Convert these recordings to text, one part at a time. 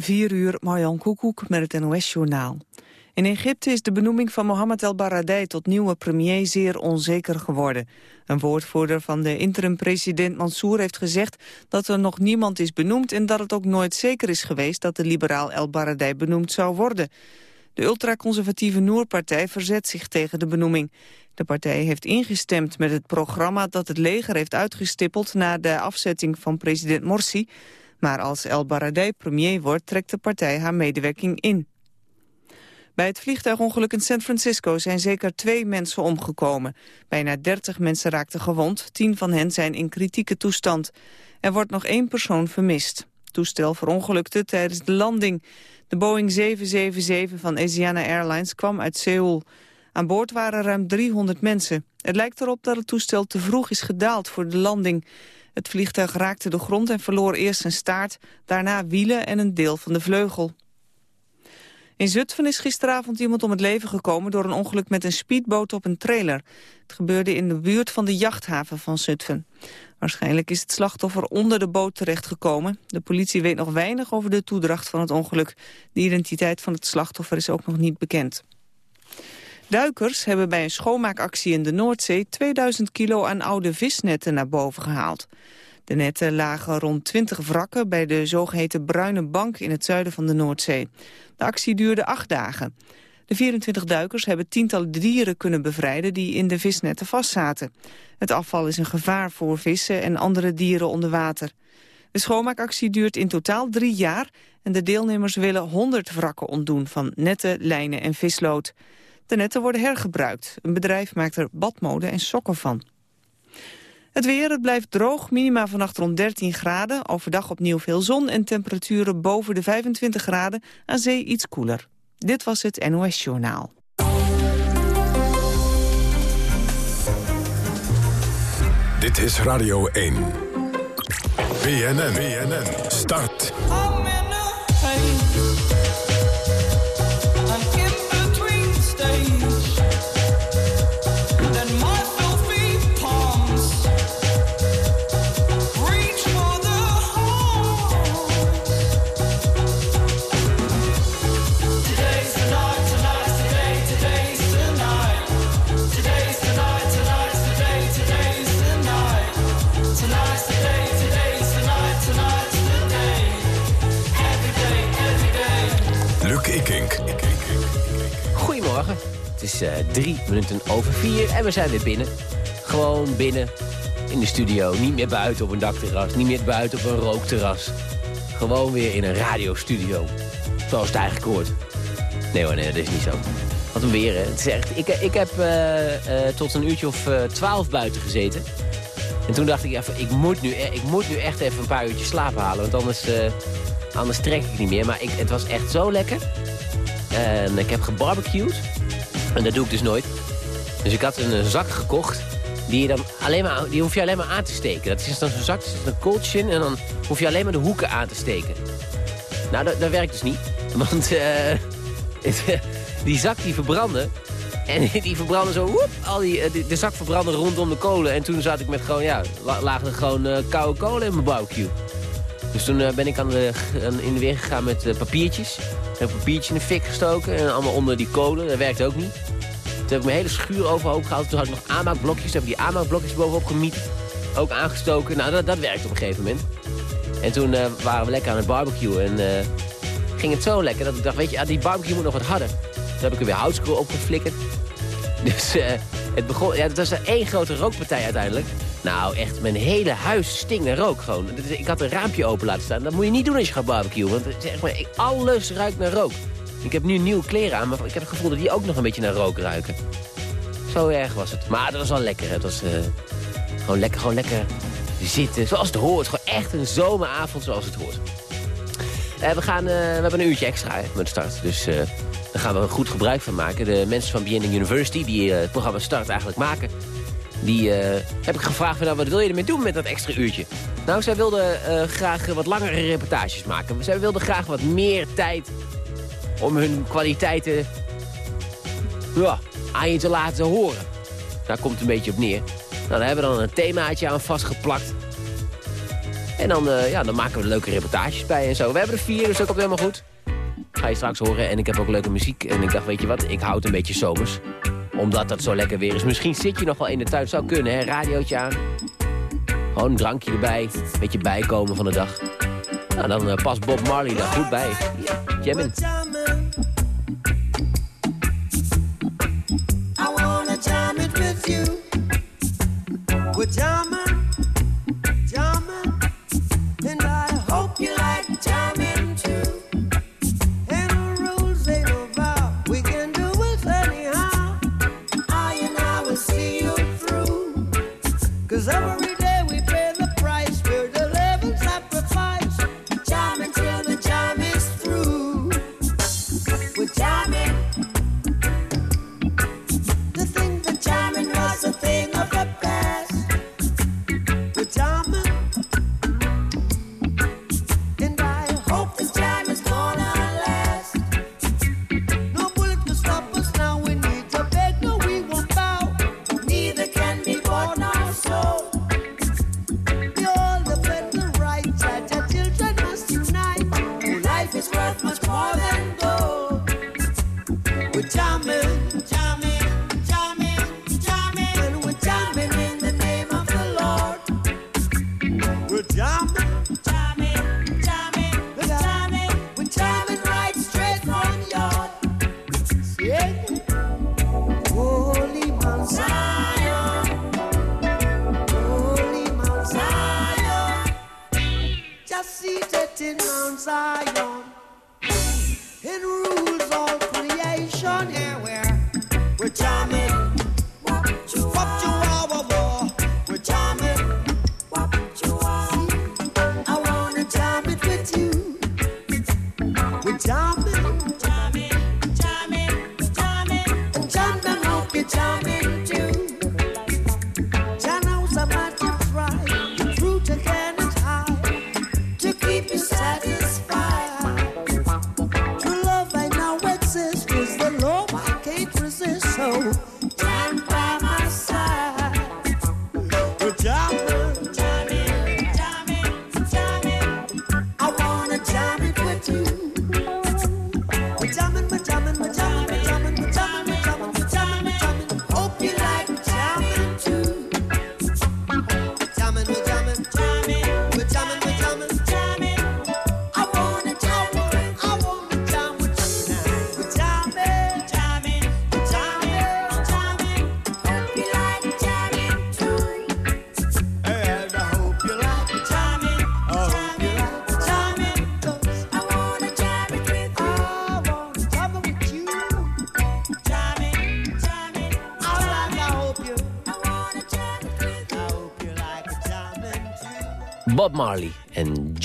4 uur, Marjan Koekoek met het NOS-journaal. In Egypte is de benoeming van Mohamed El Baradei tot nieuwe premier zeer onzeker geworden. Een woordvoerder van de interim-president Mansour heeft gezegd dat er nog niemand is benoemd en dat het ook nooit zeker is geweest dat de liberaal El Baradei benoemd zou worden. De ultraconservatieve Noor-partij verzet zich tegen de benoeming. De partij heeft ingestemd met het programma dat het leger heeft uitgestippeld na de afzetting van president Morsi. Maar als El Baradei premier wordt, trekt de partij haar medewerking in. Bij het vliegtuigongeluk in San Francisco zijn zeker twee mensen omgekomen. Bijna 30 mensen raakten gewond, tien van hen zijn in kritieke toestand. Er wordt nog één persoon vermist. Toestel verongelukte tijdens de landing. De Boeing 777 van Asiana Airlines kwam uit Seoul. Aan boord waren ruim 300 mensen. Het lijkt erop dat het toestel te vroeg is gedaald voor de landing. Het vliegtuig raakte de grond en verloor eerst zijn staart, daarna wielen en een deel van de vleugel. In Zutphen is gisteravond iemand om het leven gekomen door een ongeluk met een speedboot op een trailer. Het gebeurde in de buurt van de jachthaven van Zutphen. Waarschijnlijk is het slachtoffer onder de boot terechtgekomen. De politie weet nog weinig over de toedracht van het ongeluk. De identiteit van het slachtoffer is ook nog niet bekend. Duikers hebben bij een schoonmaakactie in de Noordzee 2000 kilo aan oude visnetten naar boven gehaald. De netten lagen rond 20 wrakken bij de zogeheten Bruine Bank in het zuiden van de Noordzee. De actie duurde acht dagen. De 24 duikers hebben tientallen dieren kunnen bevrijden die in de visnetten vastzaten. Het afval is een gevaar voor vissen en andere dieren onder water. De schoonmaakactie duurt in totaal drie jaar en de deelnemers willen 100 wrakken ontdoen van netten, lijnen en vislood. De netten worden hergebruikt. Een bedrijf maakt er badmode en sokken van. Het weer, het blijft droog, minima vannacht rond 13 graden. Overdag opnieuw veel zon en temperaturen boven de 25 graden. Aan zee iets koeler. Dit was het NOS Journaal. Dit is Radio 1. BNN, BNN, start. Uh, drie minuten over vier en we zijn weer binnen. Gewoon binnen in de studio. Niet meer buiten op een dakterras. Niet meer buiten op een rookterras. Gewoon weer in een radiostudio. Zoals het eigenlijk hoort. Nee hoor, nee, dat is niet zo. Wat een weer, hè. Het is echt, ik, ik heb uh, uh, tot een uurtje of twaalf buiten gezeten. En toen dacht ik, even, ik, moet nu, ik moet nu echt even een paar uurtjes slapen halen. Want anders, anders trek ik niet meer. Maar ik, het was echt zo lekker. En ik heb gebarbecued. En dat doe ik dus nooit. Dus ik had een zak gekocht. Die, je dan alleen maar, die hoef je alleen maar aan te steken. Dat is dan zo'n zak, een kooltje in. En dan hoef je alleen maar de hoeken aan te steken. Nou, dat, dat werkt dus niet. Want uh, die zak die verbrandde. En die verbrandde zo, woep, al die, eh, de, zak verbrandde rondom de kolen. En toen zat ik met gewoon, ja, lagen er gewoon koude kolen in mijn barbecue. Dus toen ben ik aan de, in de weer gegaan met papiertjes heb een papiertje in de fik gestoken en allemaal onder die kolen. Dat werkt ook niet. Toen heb ik mijn hele schuur overhoop gehaald. Toen had ik nog aanmaakblokjes. Toen heb ik die aanmaakblokjes bovenop gemiet. Ook aangestoken. Nou, dat, dat werkt op een gegeven moment. En toen uh, waren we lekker aan het barbecue. En ging het zo lekker dat ik dacht, weet je, ah, die barbecue moet nog wat harder. Toen heb ik er weer houtskool op geflikkerd. Dus het begon, ja, het was één grote rookpartij uiteindelijk. Nou, echt, mijn hele huis stinkt naar rook gewoon. Ik had een raampje open laten staan. Dat moet je niet doen als je gaat barbecuen. Want zeg maar, alles ruikt naar rook. Ik heb nu nieuwe kleren aan, maar ik heb het gevoel dat die ook nog een beetje naar rook ruiken. Zo erg was het. Maar dat was wel lekker. Het was uh, gewoon lekker, gewoon lekker zitten. Zoals het hoort. Gewoon echt een zomeravond zoals het hoort. Uh, we, gaan, uh, we hebben een uurtje extra hè, met start. Dus daar gaan we goed gebruik van maken. De mensen van BNN University die het programma Start eigenlijk maken... Die uh, heb ik gevraagd, nou, wat wil je ermee doen met dat extra uurtje? Nou, zij wilden uh, graag wat langere reportages maken. Zij wilden graag wat meer tijd om hun kwaliteiten ja, aan je te laten horen. Daar komt het een beetje op neer. Nou, daar hebben we dan een themaatje aan vastgeplakt. En dan, ja, dan maken we leuke reportages bij en zo. We hebben er vier, dus dat komt helemaal goed. Ga je straks horen. En ik heb ook leuke muziek. En ik dacht, weet je wat, ik houd een beetje zomers. Omdat dat zo lekker weer is. Misschien zit je nog wel in de tuin. Zou kunnen, hè? Radiootje aan. Gewoon een drankje erbij. Beetje bijkomen van de dag. Nou, dan uh, past Bob Marley daar goed bij. Jammin'. I wanna jam it with you. Bob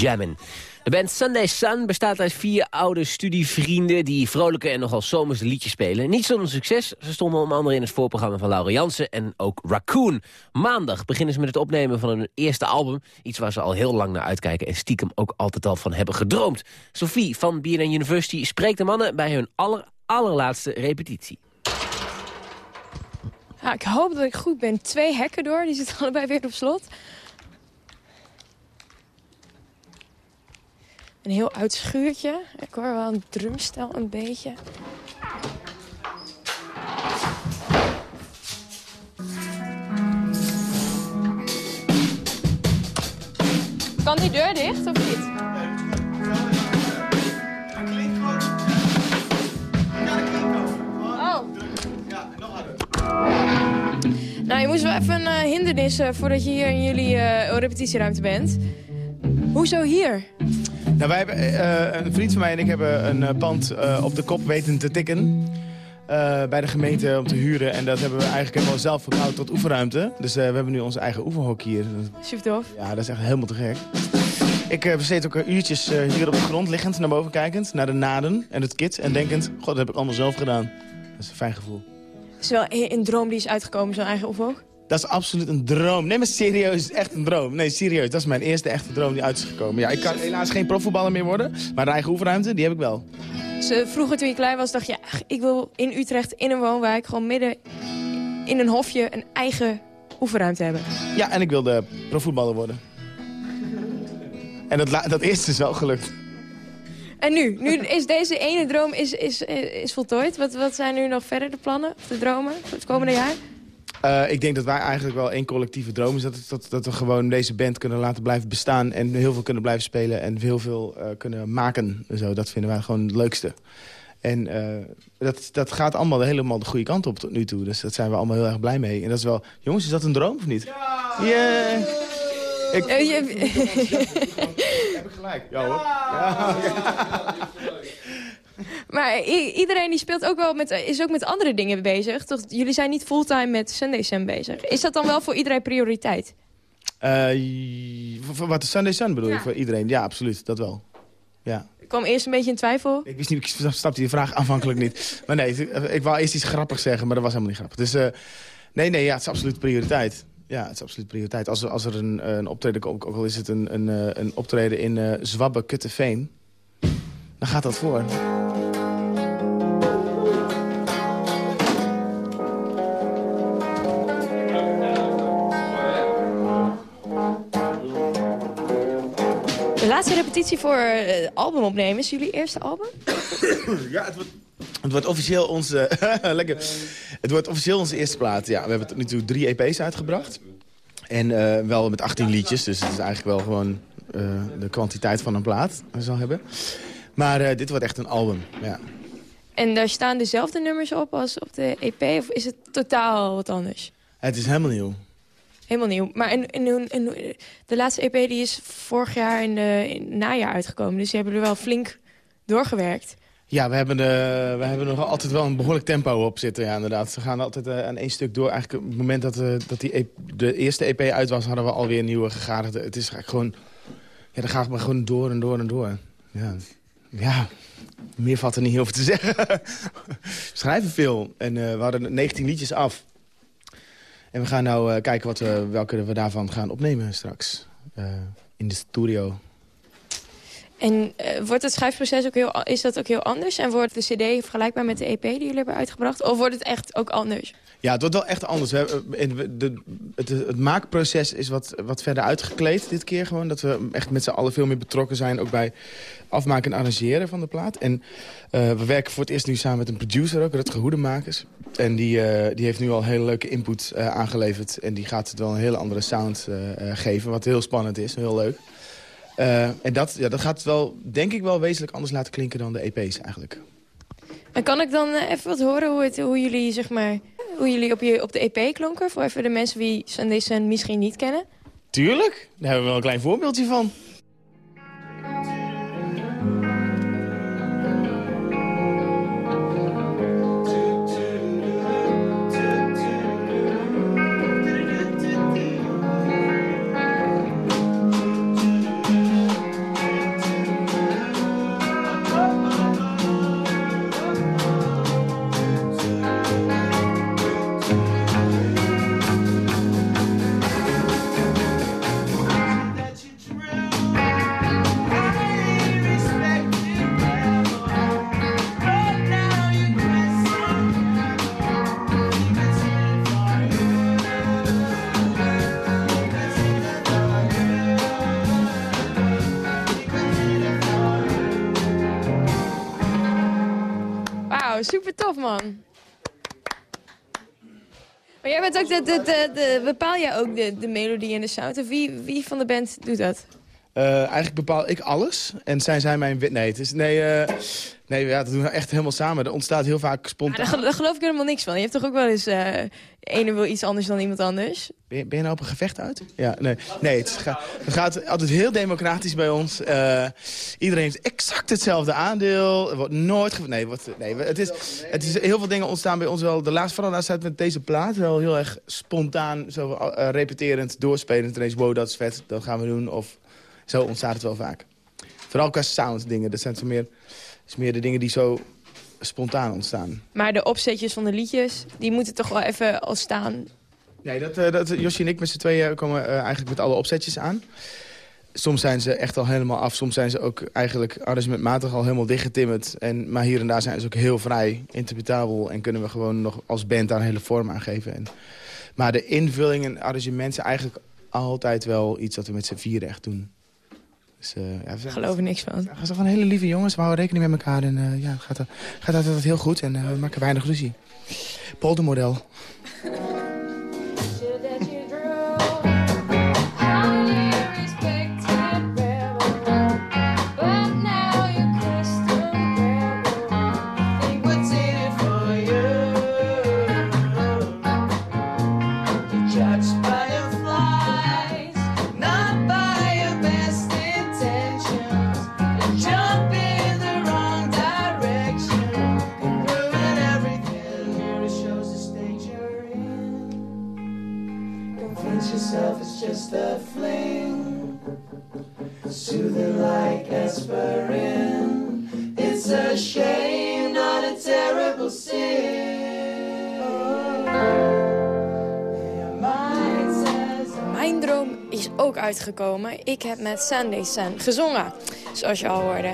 De band Sunday Sun bestaat uit vier oude studievrienden... die vrolijke en nogal zomerse liedjes spelen. Niet zonder succes. Ze stonden onder andere in het voorprogramma van Laura Jansen en ook Raccoon. Maandag beginnen ze met het opnemen van hun eerste album. Iets waar ze al heel lang naar uitkijken en stiekem ook altijd al van hebben gedroomd. Sophie van BNN University spreekt de mannen bij hun aller, allerlaatste repetitie. Ja, ik hoop dat ik goed ben. Twee hekken door, die zitten allebei weer op slot. Een heel oud schuurtje. Ik hoor wel een drumstel een beetje. Kan die deur dicht of niet? Oh. Nou, je moest wel even een uh, hindernis uh, voordat je hier in jullie uh, repetitieruimte bent. Hoezo hier? Nou, wij hebben, uh, een vriend van mij en ik hebben een uh, pand uh, op de kop weten te tikken. bij de gemeente om te huren. En dat hebben we eigenlijk helemaal zelf verbouwd tot oefenruimte. Dus we hebben nu onze eigen oefenhok hier. Super tof. Ja, dat is echt helemaal te gek. Ik besteed ook uurtjes hier op de grond liggend, naar boven kijkend. Naar de naden en het kit. En denkend, god, dat heb ik allemaal zelf gedaan. Dat is een fijn gevoel. Het is wel een droom die is uitgekomen, zo'n eigen oefenhok? Dat is absoluut een droom. Nee, maar serieus, echt een droom. Nee, serieus, dat is mijn eerste echte droom die uit is gekomen. Ja, ik kan helaas geen profvoetballer meer worden, maar de eigen oefenruimte, die heb ik wel. Dus, uh, vroeger toen je klein was, dacht je, ik wil in Utrecht in een woonwijk... gewoon midden in een hofje een eigen oefenruimte hebben. Ja, en ik wilde profvoetballer worden. En dat, dat eerste is wel gelukt. En nu? Nu is deze ene droom is, is, is voltooid. Wat, wat zijn nu nog verder de plannen of de dromen voor het komende jaar? Eh, ik denk dat wij eigenlijk wel één collectieve droom is. Dat, het- dat, dat we gewoon deze band kunnen laten blijven bestaan. En heel veel kunnen blijven spelen. En heel veel eh, kunnen maken. en Zo, dat vinden wij gewoon het leukste. En eh, dat, dat gaat allemaal helemaal de goede kant op tot nu toe. Dus dat zijn we allemaal heel erg blij mee. En dat is wel... Jongens, is dat een droom of niet? Ja! Yeah. Ik, je- heb ik gelijk? Ja hoor. Ja. maar iedereen die speelt ook wel met, is ook met andere dingen bezig. Toch, jullie zijn niet fulltime met Sunday Sun bezig. Is dat dan wel voor iedereen prioriteit? Eh, voor- wat de Sunday Sun bedoel je? Ja. Voor iedereen? Ja, absoluut. Dat wel. Ja. Ik kwam eerst een beetje in twijfel. Ik wist niet, ik snapte die vraag aanvankelijk niet. Maar nee, ik, ik wou eerst iets grappigs zeggen, maar dat was helemaal niet grappig. Dus eh, nee, nee, ja, het is absoluut prioriteit. Ja, het is absoluut prioriteit. Als er, als er een, een optreden komt, ook al is het een, een, eh, een optreden in eh Zwabbe Kutteveen, dan gaat dat voor. Laatste repetitie voor eh, album opnemen. Is jullie eerste album? Ja, het wordt, het wordt officieel onze... lekker. Het wordt officieel onze eerste plaat. Ja, we hebben tot nu toe drie EP's uitgebracht. En eh, wel met 18 liedjes, dus het is eigenlijk wel gewoon eh, de kwantiteit van een plaat zal hebben. Maar dit wordt echt een album, ja. En daar staan dezelfde nummers op als op de EP? Of is het totaal wat anders? Het is helemaal nieuw. Helemaal nieuw. Maar en hoe- de laatste EP die is vorig jaar in, de, in het najaar uitgekomen. Dus die hebben er wel flink doorgewerkt. Ja, we hebben, eh, we hebben nog altijd wel een behoorlijk tempo op zitten, ja, inderdaad. Ze gaan altijd eh, aan één stuk door. Eigenlijk op het moment dat, eh, dat die EP de eerste EP uit was, hadden we alweer nieuwe gegadigden. Het is eigenlijk gewoon... Ja, dan gaat maar gewoon door en door en door. Ja, ja meer valt er niet over te zeggen. we schrijven veel. En we hadden 19 liedjes af. En we gaan nou eh, kijken wat we, welke we daarvan gaan opnemen straks. eh, in de studio. En eh, wordt het schrijfproces ook heel, is dat ook heel anders? En wordt de cd vergelijkbaar met de EP die jullie hebben uitgebracht? Of wordt het echt ook anders? Ja, het wordt wel echt anders. Hebben- in de, het, maakproces is wat, wat verder uitgekleed dit keer gewoon. Dat we echt met z'n allen veel meer betrokken zijn. Ook bij afmaken en arrangeren van de plaat. En eh, we werken voor het eerst nu samen met een producer ook, Rutger Hoedemakers. En die, eh, die heeft nu al hele leuke input eh, aangeleverd. En die gaat het wel een hele andere sound eh, eh, geven. Wat heel spannend is, heel leuk. Eh, en dat, ja, dat gaat wel, denk ik wel, wezenlijk anders laten klinken dan de EP's eigenlijk. En kan ik dan eh, even wat horen hoe, het, hoe jullie, zeg maar, hoe jullie op, je, op de EP klonken? Voor even de mensen die Sunday Sun misschien niet kennen. Tuurlijk, daar hebben we wel een klein voorbeeldje van. Tof man. Maar jij bent ook de, de, de, de- bepaal jij ook de, de melodie en de sound? Wie, wie van de band doet dat? Eh, eigenlijk bepaal ik alles. En zijn zij mijn... wit- Nee, het is, nee, eh, nee ja, dat doen we echt helemaal samen. Er ontstaat heel vaak spontaan... daar, gel- daar geloof ik helemaal niks van. Je hebt toch ook wel eens... de ene wil iets anders dan iemand anders? Ben, je, ben je nou op een gevecht uit? Ja, nee. Nee, het, ga- het gaat altijd heel democratisch bij ons. Iedereen heeft exact hetzelfde aandeel. Er wordt nooit... Nee, wordt, nee het, is, het is... Heel veel dingen ontstaan bij ons wel... De laatste, vooral laatst met deze plaat. Wel heel erg spontaan, zo repeterend, doorspelend. Ineens, wow, dat is vet, dat gaan we doen. Of zo ontstaat het wel vaak. Vooral qua sound dingen. Dat zijn zo meer, is meer de dingen die zo spontaan ontstaan. Maar de opzetjes van de liedjes, die moeten toch wel even al staan. Nee, dat, eh, dat, Josje en ik met z'n tweeën komen eh, eigenlijk met alle opzetjes aan. Soms zijn ze echt al helemaal af. Soms zijn ze ook eigenlijk arrangementmatig al helemaal dichtgetimmerd. En, maar hier en daar zijn ze ook heel vrij interpretabel. En kunnen we gewoon nog als band daar een hele vorm aan geven. En, maar de invulling en arrangement zijn eigenlijk altijd wel iets dat we met z'n vieren echt doen. Dus, uh, ja, we geloof er niks van. Ze zijn gewoon hele lieve jongens. We houden rekening met elkaar. En uh, ja, het gaat, gaat altijd heel goed. En uh, we maken weinig ruzie. Poldermodel. Uitgekomen. Ik heb met Sunday Sun gezongen, zoals je al hoorde.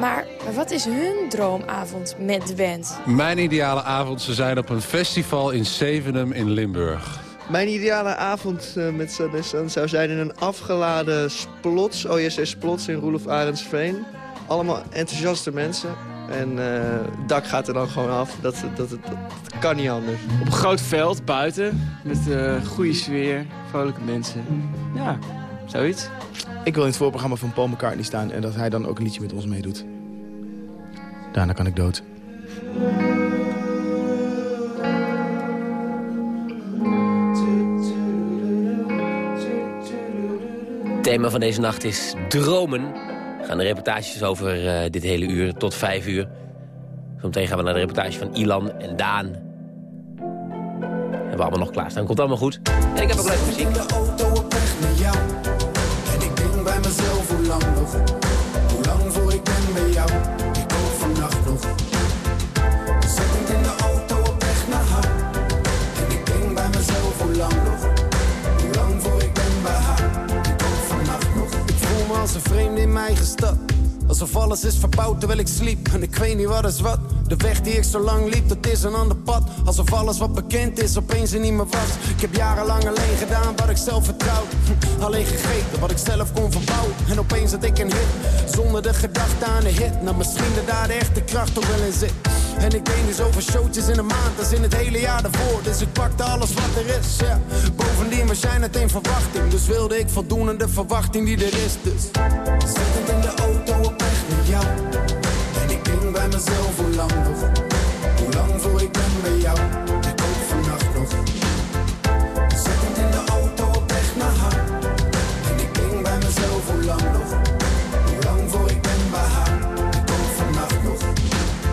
Maar wat is hun droomavond met de band? Mijn ideale avond, ze zijn op een festival in Zevenum in Limburg. Mijn ideale avond uh, met Sunday Sun zou zijn in een afgeladen splots, OSS Splots in Roelof Arendsveen. Allemaal enthousiaste mensen. En uh, het dak gaat er dan gewoon af. Dat, dat, dat, dat, kan niet anders. Op een groot veld, buiten, met uh, goede sfeer, vrolijke mensen. Ja, zoiets. Ik wil in het voorprogramma van Paul McCartney staan... en dat hij dan ook een liedje met ons meedoet. Daarna kan ik dood. Het thema van deze nacht is dromen. We gaan de reportages over uh, dit hele uur tot vijf uur. Zometeen gaan we naar de reportage van Ilan en Daan. Hebben we allemaal nog klaarstaan. Komt allemaal goed. En ik heb ook leuke muziek. de auto op weg naar jou. En ik denk bij mezelf hoe lang nog. Hoe lang voor ik ben bij jou. Ik hoop vannacht nog. Zittend in de auto op weg naar haar. En ik denk bij mezelf hoe lang nog. Hoe lang voor ik ben bij haar. Ik hoop vannacht nog. Ik voel me als een vreemde in mijn eigen stad. Alsof alles is verbouwd terwijl ik sliep. En ik weet niet wat is wat. De weg die ik zo lang liep, dat is een ander pad. Alsof alles wat bekend is opeens er niet meer was. Ik heb jarenlang alleen gedaan wat ik zelf vertrouwd hm, Alleen gegeten wat ik zelf kon verbouwen. En opeens had ik een hit. Zonder de gedachte aan de hit. Nou misschien dat daar de echte kracht toch wel in zit. En ik deed nu zoveel showtjes in een maand als in het hele jaar ervoor. Dus ik pakte alles wat er is, ja. Bovendien was jij net een verwachting. Dus wilde ik voldoen aan de verwachting die er is, dus. Zittend in de auto op naar jou. En ik denk bij mezelf, hoe lang nog? Hoe lang voor ik ben bij jou? Ik hoop vannacht nog. Zittend in de auto op weg naar haar. En ik denk bij mezelf, hoe lang nog? Hoe lang voor ik ben bij haar? Ik hoop vannacht nog.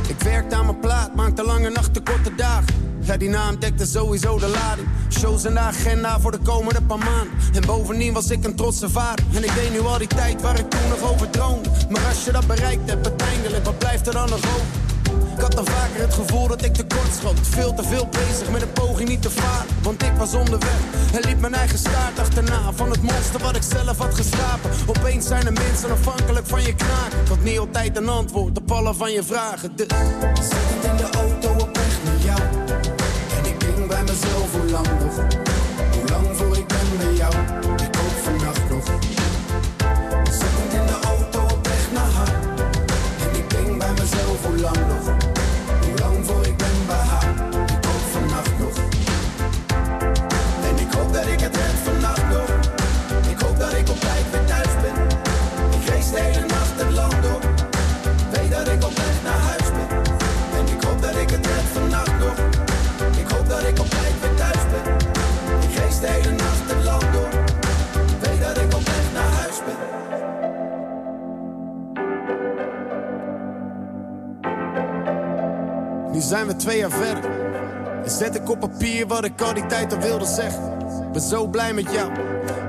Ik werkte aan mijn plaat, maakte lange nachten, korte dagen. Ja, die naam dekte sowieso de lading. Shows in de agenda voor de komende paar maanden. En bovendien was ik een trotse vader. En ik weet nu al die tijd waar ik toen nog over droomde. Maar als je dat bereikt hebt, uiteindelijk, wat blijft er dan nog over? Ik had dan vaker het gevoel dat ik tekort schoot. Veel te veel bezig met een poging niet te varen. Want ik was onderweg en liep mijn eigen staart achterna. Van het monster wat ik zelf had geschapen. Opeens zijn de mensen afhankelijk van je knaken. Tot niet altijd een antwoord op alle van je vragen. Dus. Zittend in de auto op weg naar jou. Mezelf, hoe lang? Wat ik al die tijd al wilde zeggen. Ben zo blij met jou.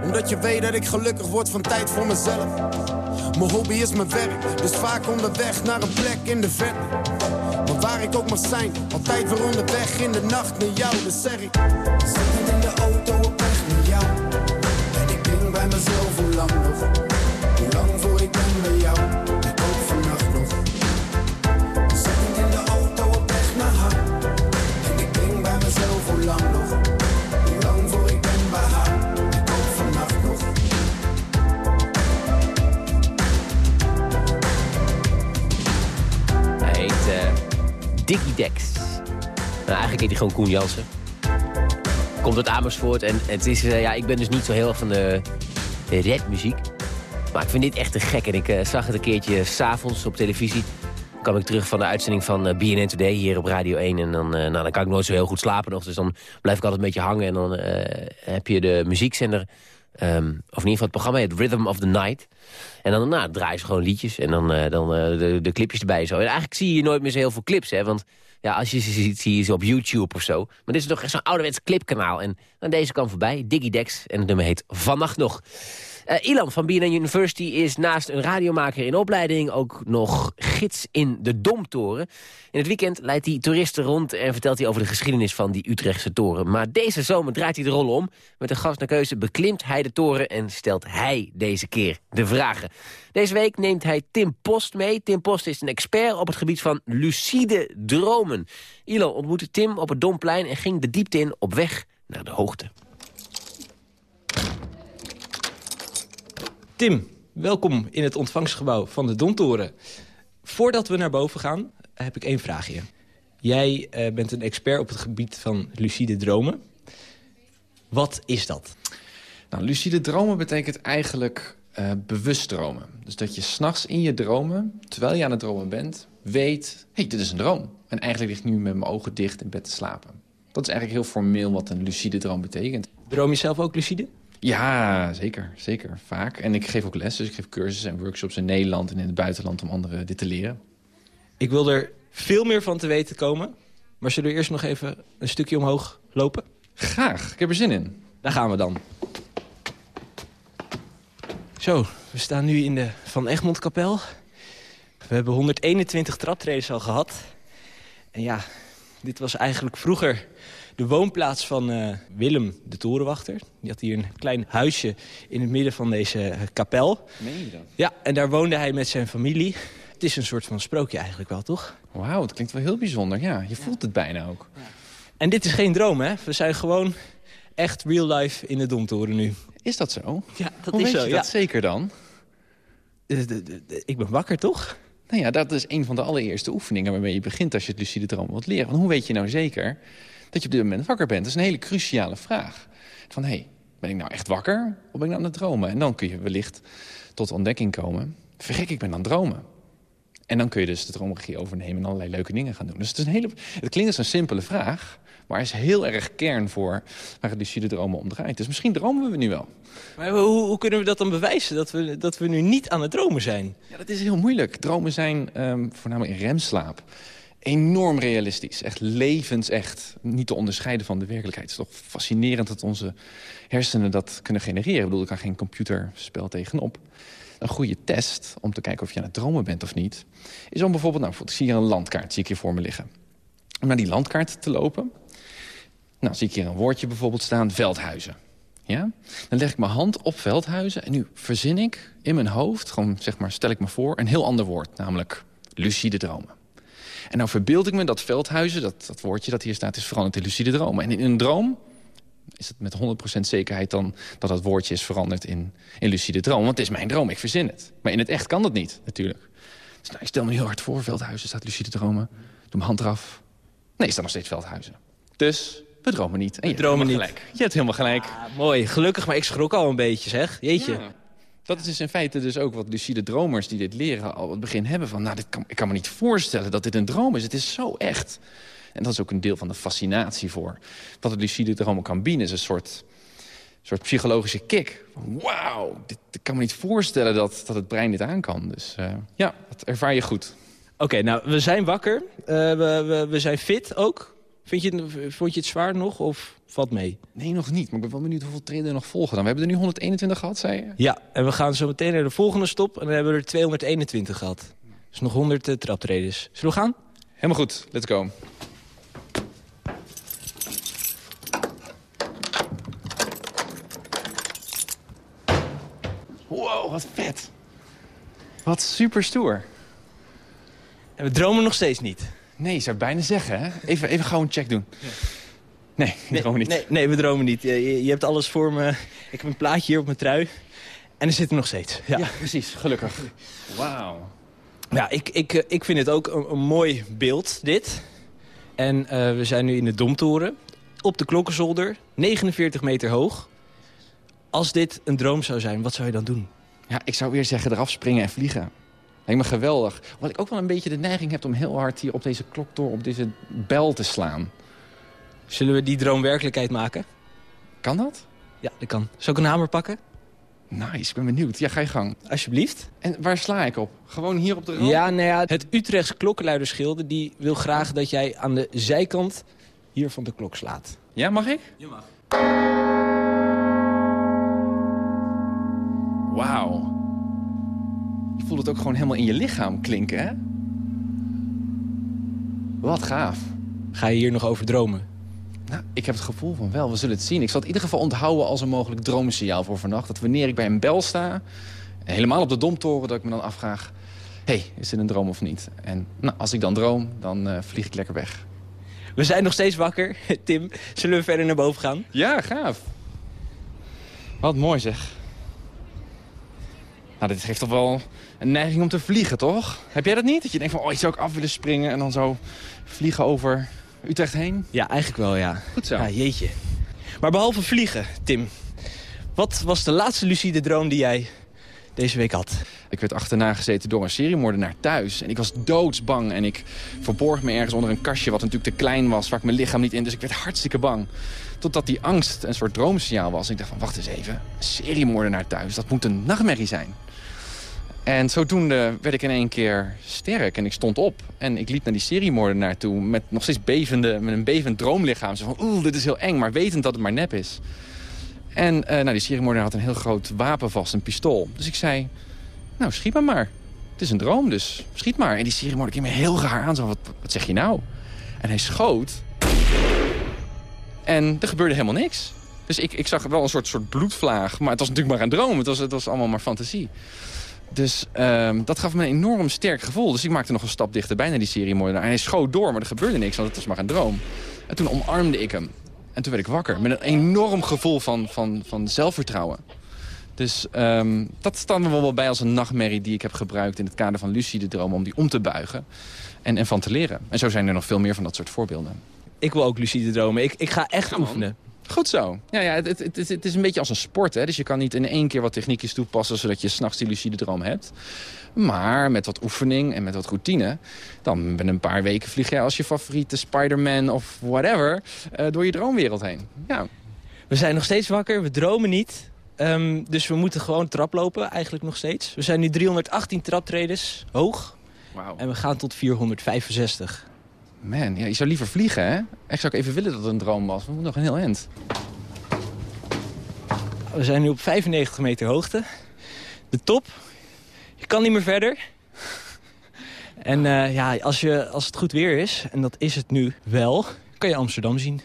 Omdat je weet dat ik gelukkig word van tijd voor mezelf. Mijn hobby is mijn werk. Dus vaak onderweg naar een plek in de verte. Maar waar ik ook mag zijn. Altijd weer onderweg in de nacht naar jou. Dus zeg ik. Zittend in de auto op weg naar jou. En ik denk bij mezelf, hoe lang nog? Hoe lang voor ik ben bij jou? Eigenlijk heet hij gewoon Koen Jansen. Komt uit Amersfoort en het is, eh, ja, ik ben dus niet zo heel erg van de, de rapmuziek. Maar ik vind dit echt te gek en ik eh, zag het een keertje s'avonds op televisie. Kwam ik terug van de uitzending van eh, BNN Today hier op Radio 1. En dan, nou, dan kan ik nooit zo heel goed slapen nog. Dus dan blijf ik altijd een beetje hangen. En dan heb je de muziekzender, ehm, of in ieder geval het programma, het Rhythm of the Night. En dan nou, draaien ze gewoon liedjes en dan, dan de, de clipjes erbij. Zo. En eigenlijk zie je nooit meer zo heel veel clips, hè. Want ja, als je ze ziet, zie je ze op YouTube of zo. Maar dit is toch echt zo'n ouderwets clipkanaal. En nou, deze kwam voorbij, Diggy Dex. En het nummer heet Vannacht Nog. Eh, Ilan van BNN University is naast een radiomaker in opleiding... ook nog gids in de Domtoren. In het weekend leidt hij toeristen rond en vertelt hij over de geschiedenis van die Utrechtse toren. Maar deze zomer draait hij de rol om. Met een gast naar keuze beklimt hij de toren en stelt hij deze keer de vragen. Deze week neemt hij Tim Post mee. Tim Post is een expert op het gebied van lucide dromen. Ilan ontmoette Tim op het Domplein en ging de diepte in op weg naar de hoogte. Tim, welkom in het ontvangstgebouw van de Domtoren. Voordat we naar boven gaan, heb ik één vraagje. Jij eh, bent een expert op het gebied van lucide dromen. Wat is dat? Nou, lucide dromen betekent eigenlijk eh, bewust dromen. Dus dat je s'nachts in je dromen, terwijl je aan het dromen bent, weet... hé, hey, dit is een droom. En eigenlijk lig ik nu met mijn ogen dicht in bed te slapen. Dat is eigenlijk heel formeel wat een lucide droom betekent. Droom je zelf ook lucide? Ja, zeker. Zeker. Vaak. En ik geef ook les, dus ik geef cursussen en workshops in Nederland en in het buitenland om anderen dit te leren. Ik wil er veel meer van te weten komen. Maar zullen we eerst nog even een stukje omhoog lopen? Graag. Ik heb er zin in. Daar gaan we dan. Zo, we staan nu in de Van Egmondkapel. We hebben 121 traptreden al gehad. En ja, dit was eigenlijk vroeger de woonplaats van eh, Willem de Torenwachter. Die had hier een klein huisje in het midden van deze eh, kapel. Meen je dat? Ja, en daar woonde hij met zijn familie. Het is een soort van sprookje eigenlijk wel, toch? Wauw, het klinkt wel heel bijzonder. Ja, je voelt het bijna ook. En dit is geen droom, hè? We zijn gewoon echt real life in de Domtoren nu. Is dat zo? Ja, dat Hoe is weet zo. je ja. dat zeker dan? Ik ben wakker, toch? Nou ja, dat is een van de allereerste oefeningen waarmee je begint als je het lucide dromen wilt leren. Want hoe weet je nou zeker dat je op dit moment wakker bent? Dat is een hele cruciale vraag. Van, hé, hey, ben ik nou echt wakker of ben ik nou aan het dromen? En dan kun je wellicht tot de ontdekking komen, vergek, ik ben aan het dromen. En dan kun je dus de droomregie overnemen en allerlei leuke dingen gaan doen. Dus het, is een hele, het klinkt als een simpele vraag, maar is heel erg kern voor waar het lucide dromen om draait. Dus misschien dromen we nu wel. Maar hoe, hoe kunnen we dat dan bewijzen, dat we, dat we nu niet aan het dromen zijn? Ja, dat is heel moeilijk. Dromen zijn, ehm, voornamelijk in remslaap, enorm realistisch. Echt levensecht. Niet te onderscheiden van de werkelijkheid. Het is toch fascinerend dat onze hersenen dat kunnen genereren. Ik bedoel, er kan geen computerspel tegenop. Een goede test om te kijken of je aan het dromen bent of niet... is om bijvoorbeeld, nou, ik zie hier een landkaart zie ik hier voor me liggen. Om naar die landkaart te lopen... Nou, zie ik hier een woordje bijvoorbeeld staan, Veldhuizen. Ja? Dan leg ik mijn hand op Veldhuizen en nu verzin ik in mijn hoofd... gewoon zeg maar, stel ik me voor, een heel ander woord, namelijk lucide dromen. En nou verbeeld ik me dat Veldhuizen, dat, dat woordje dat hier staat... is veranderd in lucide dromen. En in een droom is het met 100% zekerheid dan dat dat woordje is veranderd in, in lucide droom. Want het is mijn droom, ik verzin het. Maar in het echt kan dat niet, natuurlijk. Dus nou, ik stel me heel hard voor, Veldhuizen staat lucide dromen. Doe mijn hand eraf. Nee, staat nog steeds Veldhuizen. Dus we dromen niet. En je hebt dromen niet. gelijk. Je hebt helemaal gelijk. Ah, mooi, gelukkig, maar ik schrok al een beetje, zeg. Jeetje. Ja. Dat is in feite dus ook wat lucide dromers die dit leren al het begin hebben van... nou, dit kan, ik kan me niet voorstellen dat dit een droom is. Het is zo echt. En dat is ook een deel van de fascinatie voor. Wat het lucide dromen kan bieden is een soort, soort psychologische kick. Wauw, dit, ik kan me niet voorstellen dat, dat het brein dit aan kan. Dus eh, ja, dat ervaar je goed. Oké, nou, we zijn wakker. Eh, we, we, we zijn fit ook. Vind je, het- vond je het zwaar nog of valt mee? Nee, nog niet. Maar ik ben wel benieuwd hoeveel treden er nog volgen dan. We hebben er nu 121 gehad, zei je? Ja, en we gaan zo meteen naar de volgende stop. En dan hebben we er 221 gehad. Dus nog 100 uh, traptredens. Zullen we gaan? Helemaal goed, let's go. Wow, wat vet. Wat super stoer. En we dromen nog steeds niet. Nee, zou ik bijna zeggen, hè? Even, even gauw een check doen. Nee, ik Nee, droom niet. Nee, nee, we dromen niet. Je, je- hebt alles voor me. Ik heb een plaatje hier op mijn trui. En er zit er nog steeds. Ja, Ja, precies, gelukkig. Wauw. ja ik, ik, eh, ik vind het ook een, een mooi beeld, dit. En eh, we zijn nu in de Domtoren. Op de klokkenzolder. 49 meter hoog. Als dit een droom zou zijn, wat zou je dan doen? Ja, ik zou weer zeggen eraf springen en vliegen. Lijkt me geweldig. Wat ik ook wel een beetje de neiging heb om heel hard hier op deze kloktoren, op deze bel te slaan. Zullen we die droom werkelijkheid maken? Kan dat? Ja, dat kan. Zal ik een hamer pakken? Nice, ik ben benieuwd. Ja, ga je gang. Alsjeblieft. En waar sla ik op? Gewoon hier op de rand? Ja, nou ja, het Utrechts klokkenluidersgilde... die wil graag dat jij aan de zijkant hier van de klok slaat. Ja, mag ik? Je mag. Wauw. Je voelt het ook gewoon helemaal in je lichaam klinken, hè? Wat gaaf. Ga je hier nog over dromen? Nou, ik heb het gevoel van wel, we zullen het zien. Ik zal het in ieder geval onthouden als een mogelijk droomsignaal voor vannacht. Dat wanneer ik bij een bel sta, helemaal op de domtoren, dat ik me dan afvraag... hé, hey, is dit een droom of niet? En nou, als ik dan droom, dan uh, vlieg ik lekker weg. We zijn nog steeds wakker. Tim, zullen we verder naar boven gaan? Ja, gaaf. Wat mooi zeg. Nou, dit geeft toch wel een neiging om te vliegen, toch? Heb jij dat niet? Dat je denkt van, oh, ik zou ook af willen springen... en dan zo vliegen over Utrecht heen? Ja, eigenlijk wel, ja. Goed zo. Ja, jeetje. Maar behalve vliegen, Tim... wat was de laatste lucide droom die jij deze week had? Ik werd achterna gezeten door een seriemoordenaar thuis. En ik was doodsbang. En ik verborg me ergens onder een kastje wat natuurlijk te klein was... waar ik mijn lichaam niet in. Dus ik werd hartstikke bang. Totdat die angst een soort droomsignaal was. En ik dacht van, wacht eens even. Een seriemoordenaar thuis, dat moet een nachtmerrie zijn. En zodoende werd ik in één keer sterk en ik stond op. En ik liep naar die seriemoordenaar toe met nog steeds bevende, met een bevend droomlichaam. Zo van, oeh, dit is heel eng, maar wetend dat het maar nep is. En uh, nou, die seriemoordenaar had een heel groot wapen vast, een pistool. Dus ik zei, nou, schiet maar maar. Het is een droom, dus schiet maar. En die seriemoordenaar keek me heel raar aan. Zo, wat, wat zeg je nou? En hij schoot. En er gebeurde helemaal niks. Dus ik, ik zag wel een soort, soort bloedvlaag. Maar het was natuurlijk maar een droom. Het was, het was allemaal maar fantasie. Dus um, dat gaf me een enorm sterk gevoel. Dus ik maakte nog een stap dichterbij naar die seriemoordenaar. En hij schoot door, maar er gebeurde niks, want het was maar een droom. En toen omarmde ik hem. En toen werd ik wakker. Met een enorm gevoel van, van, van zelfvertrouwen. Dus um, dat staat me wel bij als een nachtmerrie die ik heb gebruikt... in het kader van lucide dromen om die om te buigen. En, en van te leren. En zo zijn er nog veel meer van dat soort voorbeelden. Ik wil ook lucide dromen. Ik, ik ga echt oefenen. Goed zo. Ja, ja, het, het, het, het, is een beetje als een sport. Hè? Dus je kan niet in één keer wat techniekjes toepassen... zodat je s'nachts die lucide droom hebt. Maar met wat oefening en met wat routine... dan binnen een paar weken vlieg jij als je favoriete Spider-Man of whatever... Uh, door je droomwereld heen. Ja. We zijn nog steeds wakker, we dromen niet. Um, dus we moeten gewoon traplopen, eigenlijk nog steeds. We zijn nu 318 traptredes hoog. Wow. En we gaan tot 465. Man, ja, je zou liever vliegen, hè? Ik zou ook even willen dat het een droom was. We moeten nog een heel eind. We zijn nu op 95 meter hoogte. De top. Je kan niet meer verder. En uh, ja, als, je, als het goed weer is, en dat is het nu wel, kan je Amsterdam zien.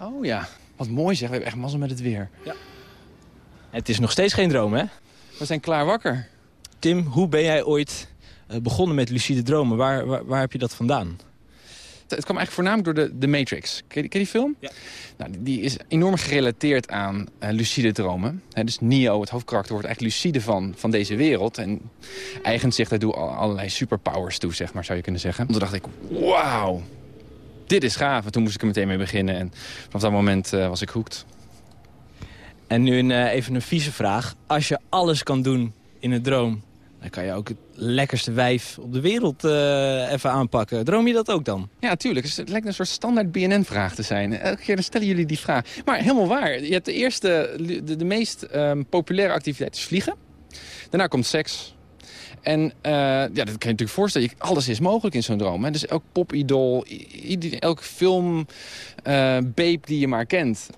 Oh ja, wat mooi zeg. We hebben echt mazzel met het weer. Ja. Het is nog steeds geen droom, hè? We zijn klaar wakker. Tim, hoe ben jij ooit uh, begonnen met lucide dromen? Waar, waar, waar heb je dat vandaan? Het kwam eigenlijk voornamelijk door de, de Matrix. Ken je, ken je die film? Ja. Nou, die is enorm gerelateerd aan uh, lucide dromen. He, dus Neo, het hoofdkarakter, wordt eigenlijk lucide van, van deze wereld. En eigent zich daartoe allerlei superpowers toe, zeg maar, zou je kunnen zeggen. Toen dacht ik, wauw, dit is gaaf. En toen moest ik er meteen mee beginnen. En vanaf dat moment uh, was ik hoekt. En nu een, uh, even een vieze vraag. Als je alles kan doen in een droom... Dan kan je ook het lekkerste wijf op de wereld uh, even aanpakken. Droom je dat ook dan? Ja, tuurlijk. Het lijkt een soort standaard BNN-vraag te zijn. Elke keer dan stellen jullie die vraag. Maar helemaal waar. Je hebt de eerste, de, de meest um, populaire activiteit is vliegen. Daarna komt seks. En uh, ja, dat kan je natuurlijk voorstellen. Alles is mogelijk in zo'n droom. Hè? Dus elk popidol, elk film, uh, babe die je maar kent...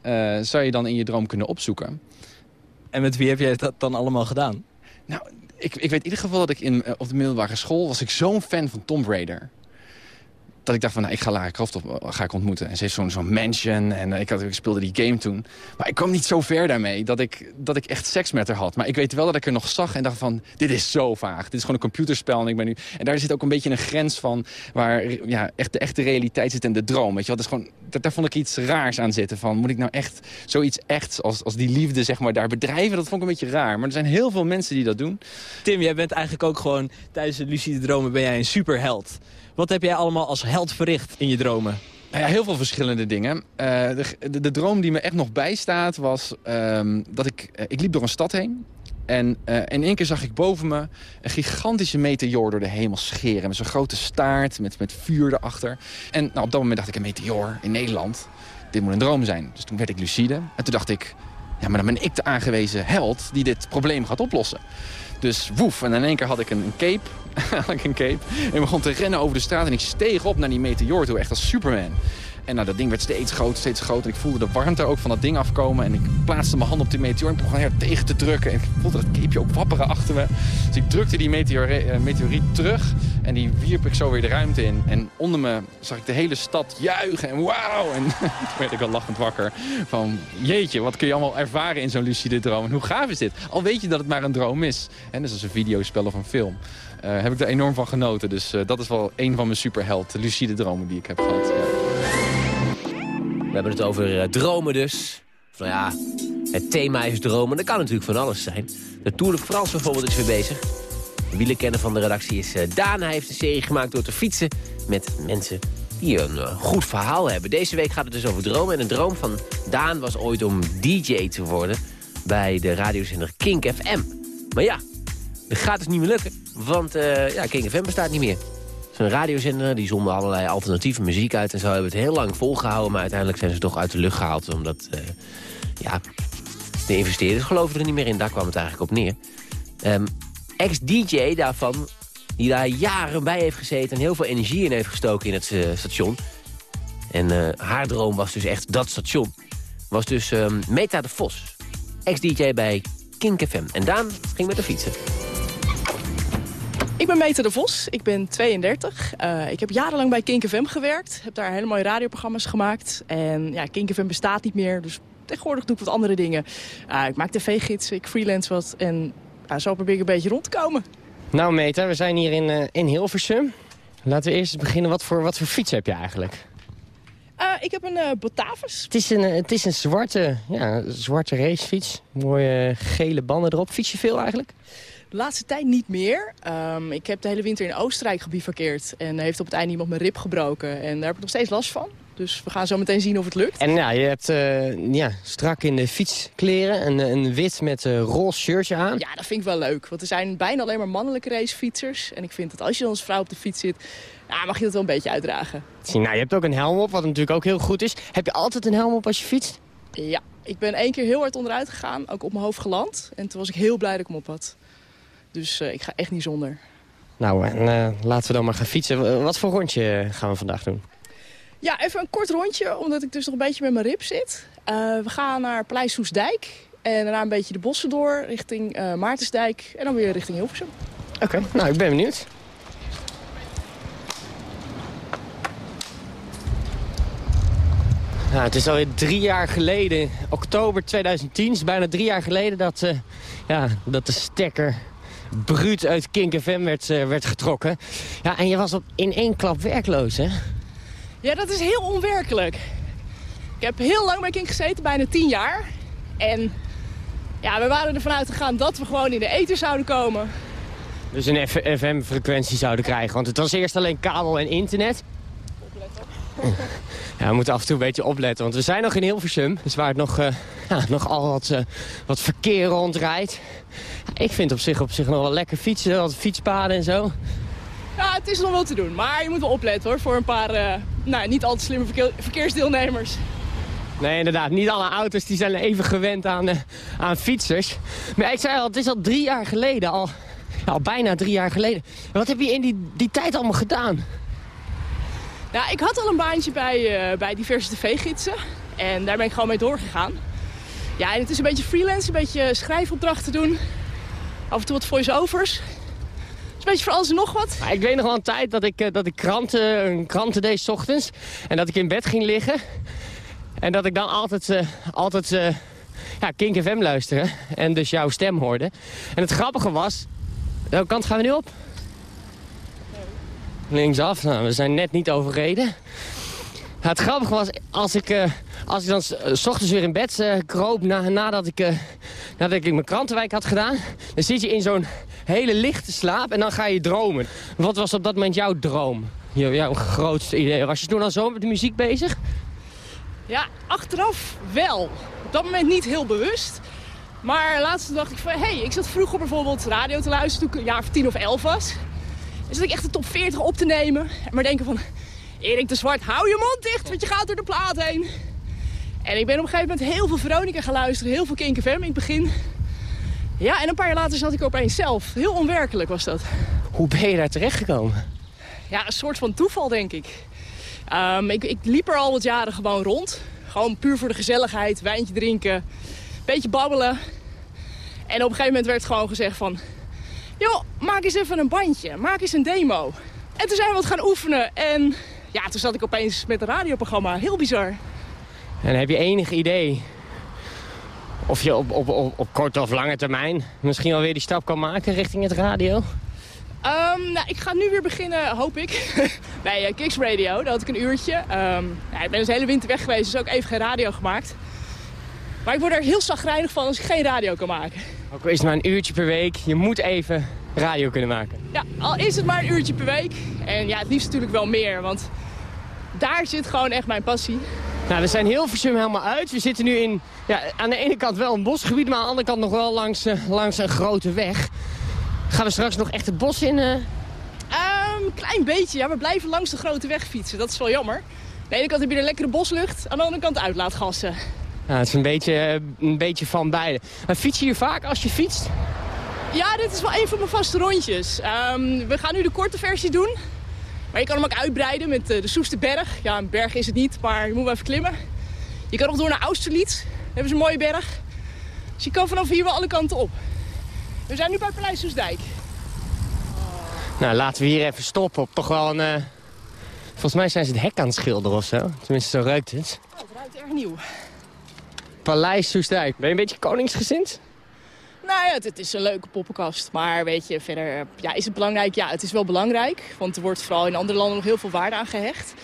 Zou je dan in je droom kunnen opzoeken. En met wie heb jij dat dan allemaal gedaan? Nou, ik, ik weet in ieder geval dat ik in, op de middelbare school... was ik zo'n fan van Tomb Raider dat ik dacht van, nou, ik ga Lara Croft op, ga ik ontmoeten. En ze heeft zo'n zo'n mansion en ik, had, ik speelde die game toen. Maar ik kwam niet zo ver daarmee dat ik, dat ik echt seks met haar had. Maar ik weet wel dat ik er nog zag en dacht van, dit is zo vaag. Dit is gewoon een computerspel en ik ben nu... En daar zit ook een beetje een grens van waar ja, echt de echte realiteit zit en de droom. Weet je? Dat is gewoon, daar, daar vond ik iets raars aan zitten. Van, moet ik nou echt zoiets echt als, als die liefde zeg maar, daar bedrijven? Dat vond ik een beetje raar. Maar er zijn heel veel mensen die dat doen. Tim, jij bent eigenlijk ook gewoon tijdens de lucide dromen ben jij een superheld. Wat heb jij allemaal als held verricht in je dromen? Nou ja, heel veel verschillende dingen. Eh, de, de, droom die me echt nog bijstaat was ehm, dat ik... Uh, ik liep door een stad heen. En uh, in één keer zag ik boven me een gigantische meteoor door de hemel scheren. Met zo'n grote staart, met, met vuur erachter. En nou, op dat moment dacht ik, een meteoor in Nederland. Dit moet een droom zijn. Dus toen werd ik lucide. En toen dacht ik, ja, maar dan ben ik de aangewezen held die dit probleem gaat oplossen. Dus woef, en in één keer had ik een, cape. had ik een cape. En begon te rennen over de straat en ik steeg op naar die meteoor toe, echt als Superman. En nou, dat ding werd steeds groter, steeds groter. Ik voelde de warmte ook van dat ding afkomen. En ik plaatste mijn hand op die meteor en begon er tegen te drukken. En ik voelde dat capeje ook wapperen achter me. Dus ik drukte die uh, meteoriet terug. En die wierp ik zo weer de ruimte in. En onder me zag ik de hele stad juichen en wauw. En toen werd ik al lachend wakker. Van jeetje, wat kun je allemaal ervaren in zo'n lucide droom. En hoe gaaf is dit? Al weet je dat het maar een droom is. En is een videospel of een film. Uh, heb ik er enorm van genoten. Dus uh, dat is wel een van mijn superheld lucide dromen die ik heb gehad. Ja. We hebben het over uh, dromen dus. Nou ja, het thema is dromen. Dat kan natuurlijk van alles zijn. De Tour de France bijvoorbeeld is weer bezig. De wielerkenner van de redactie is uh, Daan. Hij heeft een serie gemaakt door te fietsen met mensen die een uh, goed verhaal hebben. Deze week gaat het dus over dromen. En een droom van Daan was ooit om DJ te worden bij de radiozender Kink FM. Maar ja, dat gaat dus niet meer lukken. Want ja, Kink FM bestaat niet meer een radiozender, die zonden allerlei alternatieve muziek uit... en zo hebben het heel lang volgehouden... maar uiteindelijk zijn ze toch uit de lucht gehaald... omdat uh, ja, de investeerders geloven er niet meer in. Daar kwam het eigenlijk op neer. Um, Ex-DJ daarvan, die daar jaren bij heeft gezeten... en heel veel energie in heeft gestoken in het uh, station... en uh, haar droom was dus echt dat station... was dus um, Meta de Vos, ex-DJ bij Kink FM. En Daan ging met de fietsen. Ik ben Meta de Vos, ik ben 32. Uh, ik heb jarenlang bij Kink FM gewerkt. Heb daar hele mooie radioprogramma's gemaakt. En ja, Kink FM bestaat niet meer, dus tegenwoordig doe ik wat andere dingen. Uh, ik maak tv-gidsen, ik freelance wat en uh, zo probeer ik een beetje rond te komen. Nou Meta, we zijn hier in, in Hilversum. Laten we eerst beginnen. Wat voor, wat voor fiets heb je eigenlijk? ik heb een Batavus. Het is een, het is een zwarte, ja, zwarte racefiets. Mooie gele banden erop. Fiets je veel eigenlijk? De laatste tijd niet meer. Um, ik heb de hele winter in Oostenrijk gebivakkeerd. En heeft op het einde iemand mijn rib gebroken. En daar heb ik nog steeds last van. Dus we gaan zo meteen zien of het lukt. En ja, je hebt uh, ja, strak in de fietskleren een, een wit met uh, roze shirtje aan. Ja, dat vind ik wel leuk. Want er zijn bijna alleen maar mannelijke racefietsers. En ik vind dat als je dan als vrouw op de fiets zit... Mag je dat wel een beetje uitdragen. Zie, nou, je hebt ook een helm op, wat natuurlijk ook heel goed is. Heb je altijd een helm op als je fietst? Ja, ik ben één keer heel hard onderuit gegaan. Ook op mijn hoofd geland. En toen was ik heel blij dat ik hem op had. Dus uh, ik ga echt niet zonder. Nou, en, uh, laten we dan maar gaan fietsen. Wat voor rondje gaan we vandaag doen? Ja, even een kort rondje, omdat ik dus nog een beetje met mijn rib zit. Uh, we gaan naar Paleis Soesdijk. En daarna een beetje de bossen door, richting Maartensdijk. En dan weer richting Hilversum. Oké, okay, nou, ik ben benieuwd. Nou, het is alweer drie jaar geleden, oktober 2010, is bijna drie jaar geleden dat, uh, ja, dat de stekker bruut uit Kink FM werd, uh, werd getrokken. Ja, en je was op in één klap werkloos, hè? Ja, dat is heel onwerkelijk. Ik heb heel lang bij Kink gezeten, bijna tien jaar. En ja, we waren ervan uitgegaan dat we gewoon in de eten zouden komen. Dus een FM-frequentie zouden krijgen, want het was eerst alleen kabel en internet. Ja, we moeten af en toe een beetje opletten, want we zijn nog in Hilversum. Dus waar het nog, uh, ja, nog al wat, uh, wat verkeer rondrijdt. Ja, ik vind op zich, op zich nog wel lekker fietsen, wat fietspaden en zo. Ja, het is nog wel te doen. Maar je moet wel opletten hoor, voor een paar uh, nou, niet al te slimme verkeer verkeersdeelnemers. Nee, inderdaad. Niet alle auto's die zijn even gewend aan, aan fietsers. Maar ik zei al, het is al drie jaar geleden. Al, al bijna drie jaar geleden. Wat heb je in die, die tijd allemaal gedaan? Nou, ik had al een baantje bij, uh, bij diverse tv-gidsen. En daar ben ik gewoon mee doorgegaan. Ja, en het is een beetje freelance, een beetje schrijfopdrachten doen. Af en toe wat voice-overs. Is een beetje voor alles en nog wat. Ik weet nog wel een tijd dat ik, dat ik kranten, kranten deed ochtends. En dat ik in bed ging liggen. En dat ik dan altijd, uh, altijd uh, ja, Kink FM luisterde. En dus jouw stem hoorde. En het grappige was... Welke kant gaan we nu op? Linksaf. Nou, we zijn net niet overreden. het grappige was, als ik, uh, als ik dan s ochtends weer in bed uh, kroop na, nadat, ik, nadat ik mijn krantenwijk had gedaan... dan zit je in zo'n hele lichte slaap en dan ga je dromen. Wat was op dat moment jouw droom? jou- jouw grootste idee? Was je toen al zo met de muziek bezig? Ja, achteraf wel. Op dat moment niet heel bewust. Maar laatst dacht ik van, hé, hey, ik zat vroeger bijvoorbeeld radio te luisteren toen ik een jaar of tien of elf was. En zat ik echt de top 40 op te nemen. En maar denken van, Erik de Zwart, hou je mond dicht, want je gaat door de plaat heen. En ik ben op een gegeven moment heel veel Veronica gaan luisteren, heel veel Kink FM in het begin. Ja, en een paar jaar later zat ik opeens zelf. Heel onwerkelijk was dat. Hoe ben je daar terechtgekomen? Ja, een soort van toeval, denk ik. Ehm, ik. Ik liep er al wat jaren gewoon rond. Gewoon puur voor de gezelligheid, wijntje drinken, beetje babbelen. En op een gegeven moment werd gewoon gezegd van... joh, maak eens even een bandje, maak eens een demo. En toen zijn we wat gaan oefenen en ja, toen zat ik opeens met een radioprogramma. Heel bizar. En heb je enig idee of je op, op, op, op korte of lange termijn misschien alweer die stap kan maken richting het radio? Ehm, nou, ik ga nu weer beginnen, hoop ik, bij uh, Kicks Radio. Daar had ik een uurtje. Ja, ik ben dus de hele winter weg geweest, dus ook even geen radio gemaakt. Maar ik word er heel zagrijnig van als ik geen radio kan maken. Ook al is maar een uurtje per week, je moet even radio kunnen maken. Ja, al is het maar een uurtje per week. En ja, het liefst natuurlijk wel meer, want daar zit gewoon echt mijn passie. Nou, we zijn heel versum helemaal uit. We zitten nu in, ja, aan de ene kant wel een bosgebied, maar aan de andere kant nog wel langs, eh, langs een grote weg. Gaan we straks nog echt het bos in? Een klein beetje, ja. We blijven langs de grote weg fietsen. Dat is wel jammer. Aan de ene kant heb je de lekkere boslucht, aan de andere kant uitlaatgassen. Ja, het is een beetje, eh, een beetje van beide. Maar fiets je hier vaak als je fietst? Ja, dit is wel een van mijn vaste rondjes. Ehm, we gaan nu de korte versie doen. Maar je kan hem ook uitbreiden met eh, de Soeste Berg. Ja, een berg is het niet, maar je moet wel even klimmen. Je kan nog door naar Austerlitz. Daar hebben ze een mooie berg. Dus je kan vanaf hier wel alle kanten op. We zijn nu bij Paleis Soesdijk. Nou, laten we hier even stoppen op toch wel een... eh, Volgens mij zijn ze het hek aan het schilderen of zo. Tenminste, zo ruikt het. Oh, het ruikt erg nieuw. Paleis Soestdijk. Ben je een beetje koningsgezind? Nou ja, het, het is een leuke poppenkast. Maar weet je, verder ja, is het belangrijk? Ja, het is wel belangrijk. Want er wordt vooral in andere landen nog heel veel waarde aan gehecht.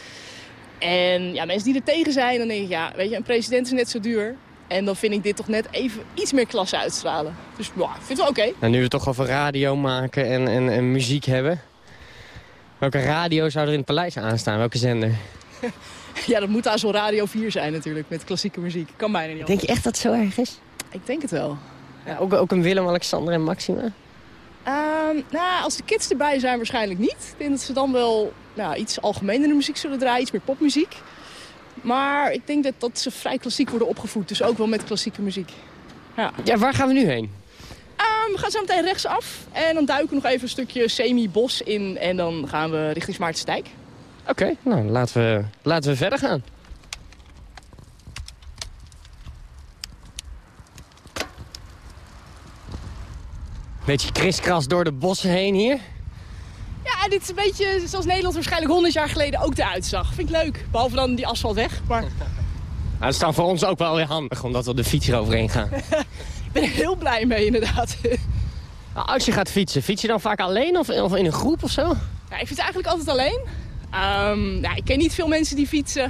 En ja, mensen die er tegen zijn, dan denk ik, ja, weet je, een president is net zo duur. En dan vind ik dit toch net even iets meer klasse uitstralen. Dus ja, ik vind het wel oké. Nou, nu we het toch over radio maken en, en, en muziek hebben. Welke radio zou er in het paleis aanstaan? Welke zender? Ja, dat moet ASO Radio 4 zijn natuurlijk, met klassieke muziek. Kan bijna niet Denk je echt dat het zo erg is? Ik denk het wel. Ja, ook, ook een Willem, Alexander en Maxima? Ehm, nou, als de kids erbij zijn waarschijnlijk niet. Ik denk dat ze dan wel nou, iets algemenere muziek zullen draaien, iets meer popmuziek. Maar ik denk dat, dat ze vrij klassiek worden opgevoed, dus ook wel met klassieke muziek. Ja, ja waar gaan we nu heen? Ehm, we gaan zo meteen rechtsaf en dan duiken we nog even een stukje semi-bos in en dan gaan we richting Smaartstijk. Oké, nou laten we, laten we verder gaan. Beetje kriskras door de bossen heen hier. Ja, dit is een beetje zoals Nederland waarschijnlijk 100 jaar geleden ook eruit zag. Vind ik leuk. Behalve dan die asfaltweg. Maar Nou, dat is dan voor ons ook wel weer handig, omdat we de fiets eroverheen gaan. ik ben er heel blij mee inderdaad. Nou, Als je gaat fietsen, fiets je dan vaak alleen of, of in een groep of zo? Ja, ik fiets eigenlijk altijd alleen. Ehm, ja, ik ken niet veel mensen die fietsen.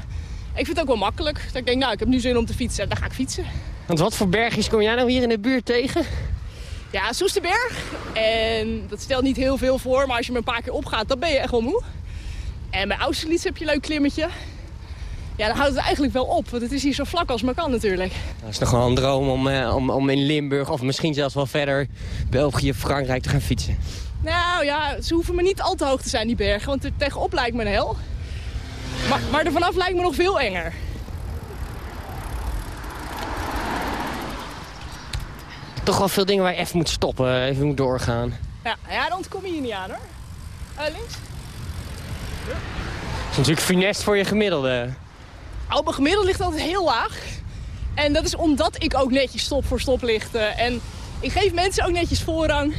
Ik vind het ook wel makkelijk. Dat ik denk, nou, ik heb nu zin om te fietsen. Dan ga ik fietsen. Want wat voor bergjes kom jij nou hier in de buurt tegen? Ja, Soesterberg. En dat stelt niet heel veel voor. Maar als je me een paar keer opgaat, dan ben je echt wel moe. En bij Austerlitz heb je een leuk klimmetje. Ja, dan houdt het eigenlijk wel op. Want het is hier zo vlak als maar kan natuurlijk. Dat is nog wel een droom om, eh, om, om in Limburg of misschien zelfs wel verder België, Frankrijk te gaan fietsen. Nou ja, ze hoeven me niet al te hoog te zijn, die bergen. Want er tegenop lijkt me een hel. Maar, maar er vanaf lijkt me nog veel enger. Toch wel veel dingen waar je even moet stoppen, even moet doorgaan. Ja, ja dan ontkom je hier niet aan hoor. Eh, links. Dat is natuurlijk funest voor je gemiddelde. Oh, mijn gemiddelde ligt altijd heel laag. En dat is omdat ik ook netjes stop voor stoplichten. En ik geef mensen ook netjes voorrang.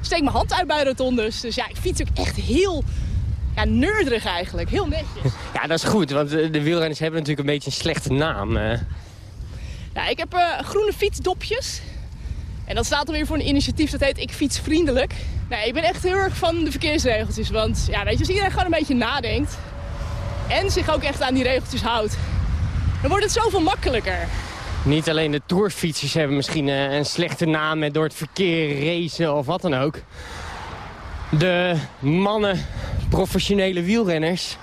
Steek mijn hand uit bij rotondes. Dus ja, ik fiets ook echt heel ja, neurderig eigenlijk. Heel netjes. Ja, dat is goed, want de de wielrenners hebben natuurlijk een beetje een slechte naam. eh. Ja, ik heb eh, groene fietsdopjes. En dat staat dan weer voor een initiatief dat heet Ik Fiets Vriendelijk. Nee, ik ben echt heel erg van de verkeersregeltjes. Want ja, weet je, als iedereen gewoon een beetje nadenkt... en zich ook echt aan die regeltjes houdt... dan wordt het zoveel makkelijker. Niet alleen de tourfietsers hebben misschien eh, een slechte naam met door het verkeer racen of wat dan ook. De mannen professionele wielrenners...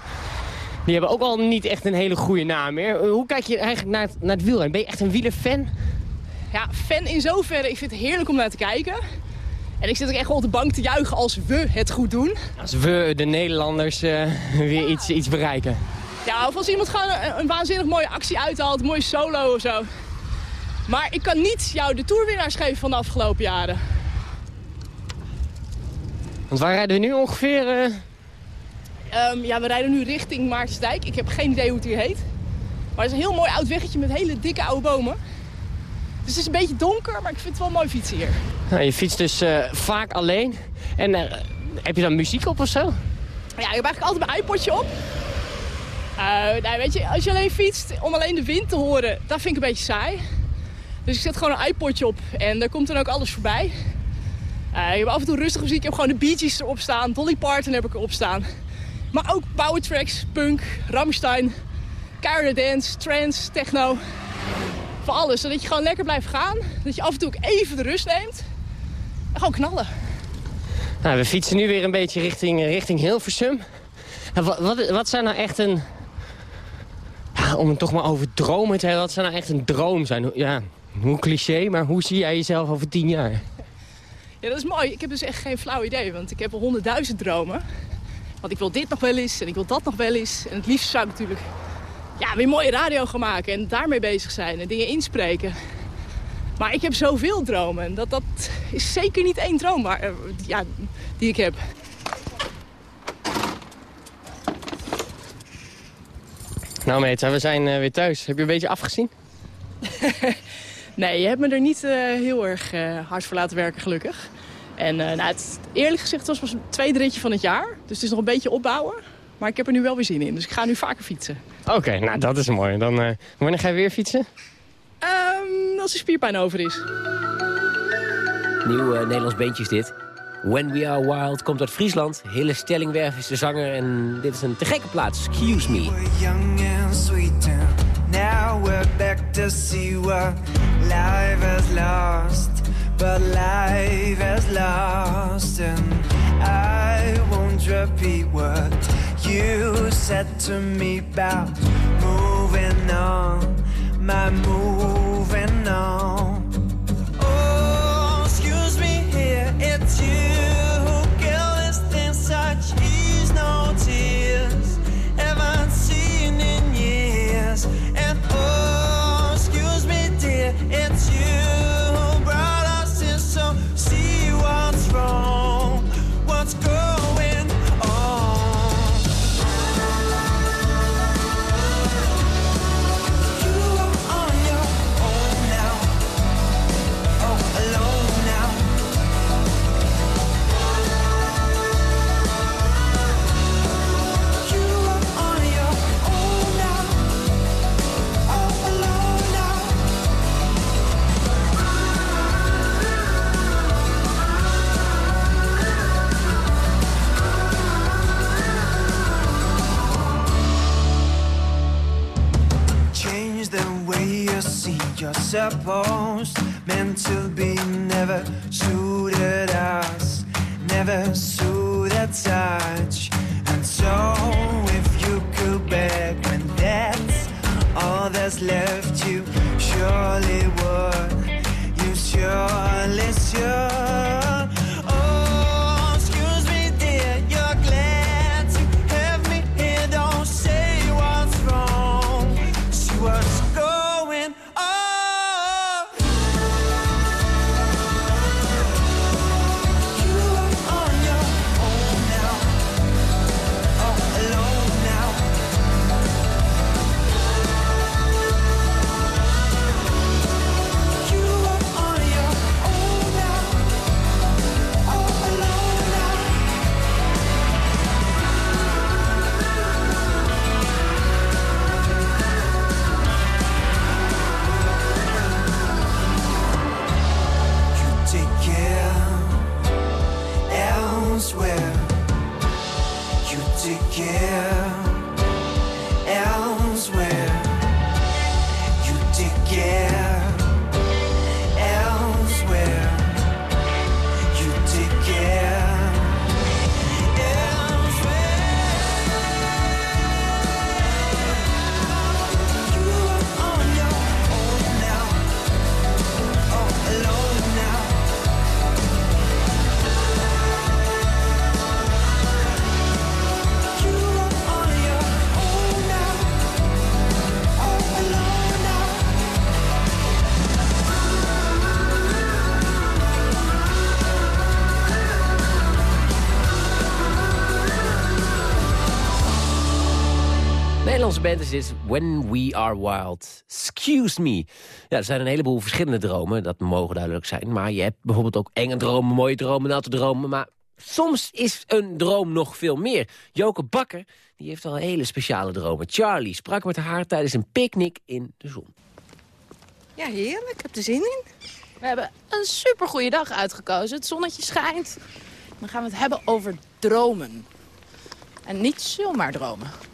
die hebben ook al niet echt een hele goede naam meer. Hoe kijk je eigenlijk naar het, naar het wielrennen? Ben je echt een wielerfan? Ja, fan in zoverre. Ik vind het heerlijk om naar te kijken. En ik zit ook echt wel op de bank te juichen als we het goed doen. Als we, de Nederlanders, eh, weer iets, iets bereiken. Ja, of als iemand gewoon een, een waanzinnig mooie actie uithaalt, een mooie solo of zo. Maar ik kan niet jou de toerwinnaars geven van de afgelopen jaren. Want waar rijden we nu ongeveer? eh? Ehm, ja, we rijden nu richting Maartensdijk. Ik heb geen idee hoe het hier heet. Maar het is een heel mooi oud weggetje met hele dikke oude bomen. Dus het is een beetje donker, maar ik vind het wel mooi fietsen hier. Nou, je fietst dus eh, vaak alleen. En eh, heb je dan muziek op of zo? Ja, ik heb eigenlijk altijd mijn iPodje op. Nou, weet je, als je alleen fietst om alleen de wind te horen, dat vind ik een beetje saai. Dus ik zet gewoon een iPodje op en daar komt dan ook alles voorbij. Ik heb af en toe rustige muziek. Ik heb gewoon de Bee Gees erop staan. Dolly Parton heb ik erop staan. Maar ook power tracks, punk, Rammstein, keiharde dance, trance, techno. Voor alles, zodat je gewoon lekker blijft gaan. Dat je af en toe ook even de rust neemt. En gewoon knallen. Nou, we fietsen nu weer een beetje richting, richting Hilversum. Nou, wat, wat, wat zou nou echt een... Ja, om het toch maar over dromen te hebben. Wat zou nou echt een droom zijn? Ja, hoe cliché, maar hoe zie jij jezelf over tien jaar? Ja, dat is mooi. Ik heb dus echt geen flauw idee, want ik heb al honderdduizend dromen. Want ik wil dit nog wel eens en ik wil dat nog wel eens. En het liefst zou ik natuurlijk ja, weer mooie radio gaan maken en daarmee bezig zijn en dingen inspreken. Maar ik heb zoveel dromen en dat, dat is zeker niet één droom maar, eh, ja, die ik heb. Nou Meta, we zijn eh, weer thuis. Heb je een beetje afgezien? Nee, je hebt me er niet eh, heel erg hard voor laten werken, gelukkig. En nou, het, eerlijk gezegd was het tweede ritje van het jaar. Dus het is nog een beetje opbouwen. Maar ik heb er nu wel weer zin in, dus ik ga nu vaker fietsen. Oké, nou dat is mooi. Dan, eh, wanneer ga je weer fietsen? Ehm, als de spierpijn over is. Nieuw eh, Nederlands beentje is dit. When We Are Wild komt uit Friesland. Hille Stellingwerf is de zanger en dit is een te gekke plaats. Excuse me. young and sweet and now we're back to see what life has lost but life has lost and I won't repeat what you said to me about moving on my moving on. Oh excuse me here it's you meant to be never suited band is dit When We Are Wild. Excuse me. Ja, er zijn een heleboel verschillende dromen, dat mogen duidelijk zijn. Maar je hebt bijvoorbeeld ook enge dromen, mooie dromen, natte dromen. Maar soms is een droom nog veel meer. Joke Bakker die heeft al hele speciale dromen. Charlie sprak met haar tijdens een picknick in de zon. Ja, heerlijk. Ik heb er zin in. We hebben een supergoeie dag uitgekozen. Het zonnetje schijnt. Dan gaan we het hebben over dromen. En niet zomaar dromen.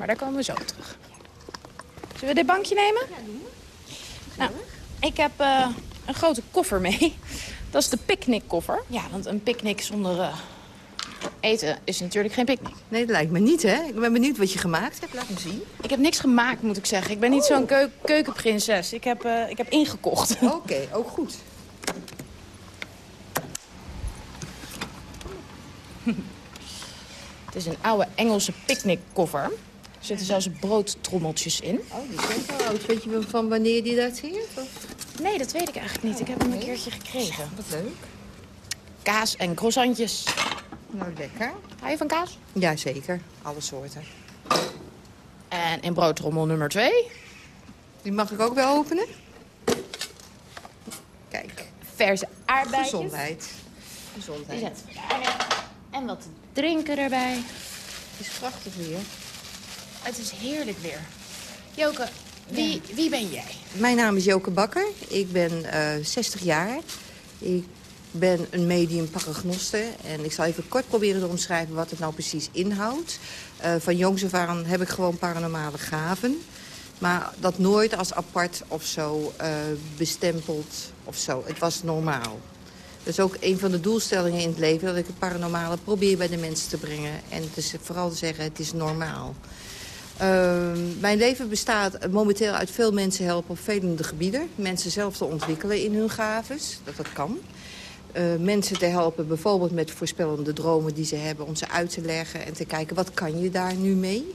Maar daar komen we zo op terug. Zullen we dit bankje nemen? Ja, doen Nou, ik heb eh, een grote koffer mee. Dat is de picknickkoffer. Ja, want een picknick zonder eh, eten is natuurlijk geen picknick. Nee, dat lijkt me niet, hè? Ik ben benieuwd wat je gemaakt hebt. Laat me zien. Ik heb niks gemaakt, moet ik zeggen. Ik ben niet zo'n keu keukenprinses. Ik heb, eh, ik heb ingekocht. Oké, ook goed. Het is een oude Engelse picknickkoffer. Er zitten zelfs broodtrommeltjes in. Oh, die zijn wel oud. Weet je van wanneer die dat hier? Nee, dat weet ik eigenlijk niet. Ik heb hem een keertje gekregen. Wat leuk. Kaas en croissantjes. Nou, lekker. Hou je van kaas? Ja, zeker. Alle soorten. En in broodtrommel nummer twee. Die mag ik ook wel openen? Kijk. Verse aardbeidjes. Gezondheid. Gezondheid. En wat te drinken erbij. Het is prachtig weer. Het is heerlijk weer. Joke, wie, wie ben jij? Mijn naam is Joke Bakker. Ik ben eh 60 jaar. Ik ben een medium paragnoste. En ik zal even kort proberen te omschrijven wat het nou precies inhoudt. Eh, van jongs af aan heb ik gewoon paranormale gaven. Maar dat nooit als apart of zo eh, bestempeld of zo. Het was normaal. Dat is ook een van de doelstellingen in het leven... dat ik het paranormale probeer bij de mensen te brengen. En dus vooral te zeggen, het is normaal. Uh, mijn leven bestaat momenteel uit veel mensen helpen op verschillende gebieden. Mensen zelf te ontwikkelen in hun gaves, dat dat kan. Uh, mensen te helpen bijvoorbeeld met voorspellende dromen die ze hebben... om ze uit te leggen en te kijken, wat kan je daar nu mee?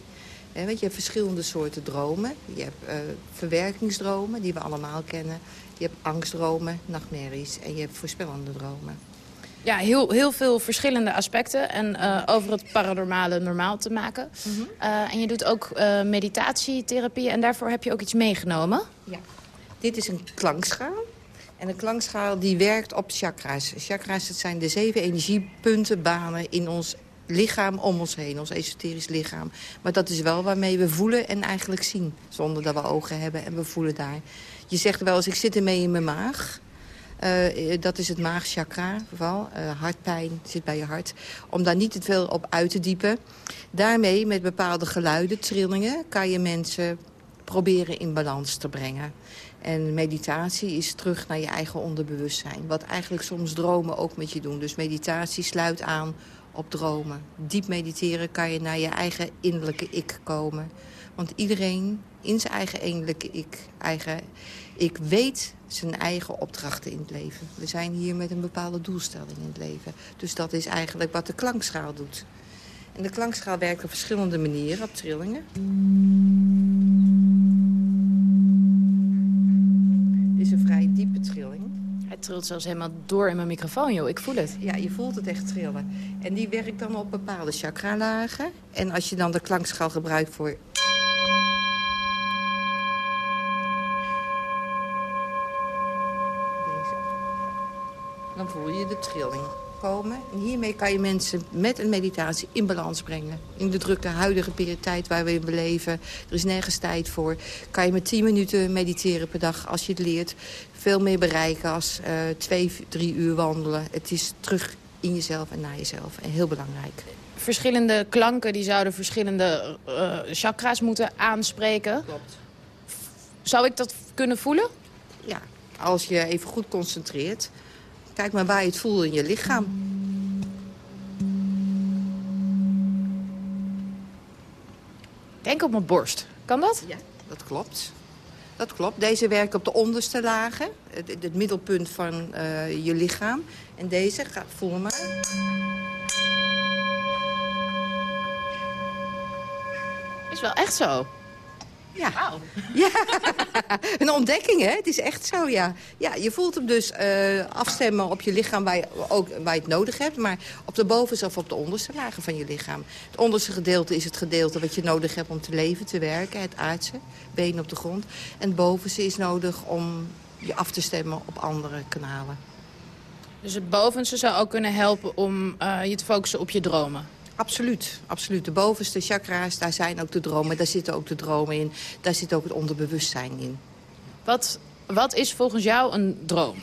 He, want je hebt verschillende soorten dromen. Je hebt uh, verwerkingsdromen, die we allemaal kennen. Je hebt angstdromen, nachtmerries en je hebt voorspellende dromen. Ja, heel, heel veel verschillende aspecten. En uh, over het paranormale normaal te maken. Mm -hmm. uh, en je doet ook uh, meditatietherapie. En daarvoor heb je ook iets meegenomen. Ja. Dit is een klankschaal. En een klankschaal die werkt op chakra's. Chakra's dat zijn de zeven energiepunten, banen in ons lichaam om ons heen. Ons esoterisch lichaam. Maar dat is wel waarmee we voelen en eigenlijk zien. Zonder dat we ogen hebben en we voelen daar. Je zegt wel eens, ik zit ermee in mijn maag. Uh, dat is het maagchakra, vooral. Uh, hartpijn zit bij je hart. Om daar niet te veel op uit te diepen. Daarmee, met bepaalde geluiden, trillingen... kan je mensen proberen in balans te brengen. En meditatie is terug naar je eigen onderbewustzijn. Wat eigenlijk soms dromen ook met je doen. Dus meditatie sluit aan op dromen. Diep mediteren kan je naar je eigen innerlijke ik komen. Want iedereen in zijn eigen innerlijke ik, eigen ik weet zijn eigen opdrachten in het leven. We zijn hier met een bepaalde doelstelling in het leven. Dus dat is eigenlijk wat de klankschaal doet. En de klankschaal werkt op verschillende manieren, op trillingen. Dit is een vrij diepe trilling. Trilt zelfs helemaal door in mijn microfoon, joh. Ik voel het. Ja, je voelt het echt trillen. En die werkt dan op bepaalde chakralagen. En als je dan de klankschaal gebruikt voor dan voel je de trilling komen. En hiermee kan je mensen met een meditatie in balans brengen. In de drukke huidige tijd waar we in beleven, er is nergens tijd voor... kan je met 10 minuten mediteren per dag als je het leert. Veel meer bereiken als uh, twee, drie uur wandelen. Het is terug in jezelf en naar jezelf. En heel belangrijk. Verschillende klanken die zouden verschillende uh, chakra's moeten aanspreken. Klopt. Zou ik dat kunnen voelen? Ja, als je even goed concentreert... Kijk maar waar je het voelt in je lichaam. Denk op mijn borst. Kan dat? Ja, dat klopt. Dat klopt. Deze werkt op de onderste lagen. Het, het middelpunt van uh, je lichaam. En deze, ga, voel maar. Is wel echt zo. Ja. ja. een ontdekking, hè? Het is echt zo, ja. Ja, je voelt hem dus eh, afstemmen op je lichaam waar je, ook, waar je het nodig hebt. Maar op de bovenste of op de onderste lagen van je lichaam. Het onderste gedeelte is het gedeelte wat je nodig hebt om te leven, te werken. Het aardse, benen op de grond. En het bovenste is nodig om je af te stemmen op andere kanalen. Dus het bovenste zou ook kunnen helpen om eh, je te focussen op je dromen? Absoluut, absoluut. De bovenste chakra's, daar zijn ook de dromen. Daar zitten ook de dromen in. Daar zit ook het onderbewustzijn in. Wat, wat is volgens jou een droom?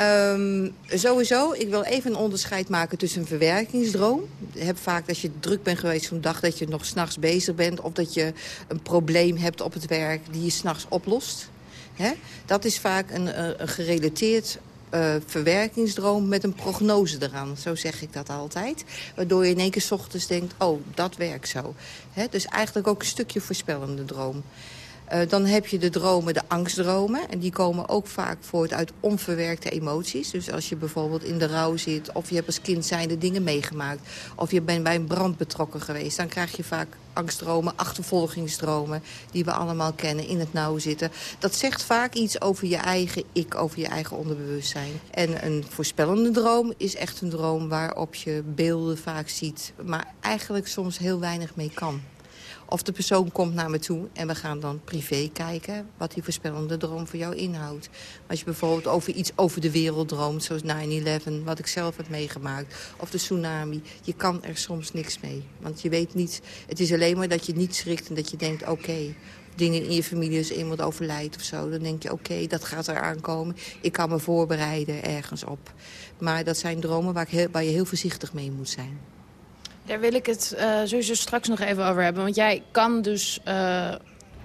Um, sowieso, ik wil even een onderscheid maken tussen een verwerkingsdroom. Je hebt vaak als je druk bent geweest zo'n dag dat je nog s'nachts bezig bent... of dat je een probleem hebt op het werk die je s'nachts oplost. He? Dat is vaak een, een gerelateerd uh, verwerkingsdroom met een prognose eraan. Zo zeg ik dat altijd. Waardoor je in één keer ochtends denkt, oh, dat werkt zo. Dus eigenlijk ook een stukje voorspellende droom. Uh, dan heb je de dromen, de angstdromen. En die komen ook vaak voort uit onverwerkte emoties. Dus als je bijvoorbeeld in de rouw zit... of je hebt als kind zijnde dingen meegemaakt... of je bent bij een brand betrokken geweest... dan krijg je vaak angstdromen, achtervolgingsdromen... die we allemaal kennen, in het nauw zitten. Dat zegt vaak iets over je eigen ik, over je eigen onderbewustzijn. En een voorspellende droom is echt een droom waarop je beelden vaak ziet... maar eigenlijk soms heel weinig mee kan. Of de persoon komt naar me toe en we gaan dan privé kijken... wat die voorspellende droom voor jou inhoudt. Als je bijvoorbeeld over iets over de wereld droomt, zoals 9-11... wat ik zelf heb meegemaakt, of de tsunami... je kan er soms niks mee. Want je weet niet... Het is alleen maar dat je niet schrikt en dat je denkt... oké, dingen in je familie, als iemand overlijdt of zo... dan denk je, oké, dat gaat er aankomen. Ik kan me voorbereiden ergens op. Maar dat zijn dromen waar, ik heel, waar je heel voorzichtig mee moet zijn. Daar wil ik het uh, straks nog even over hebben. Want jij kan dus uh,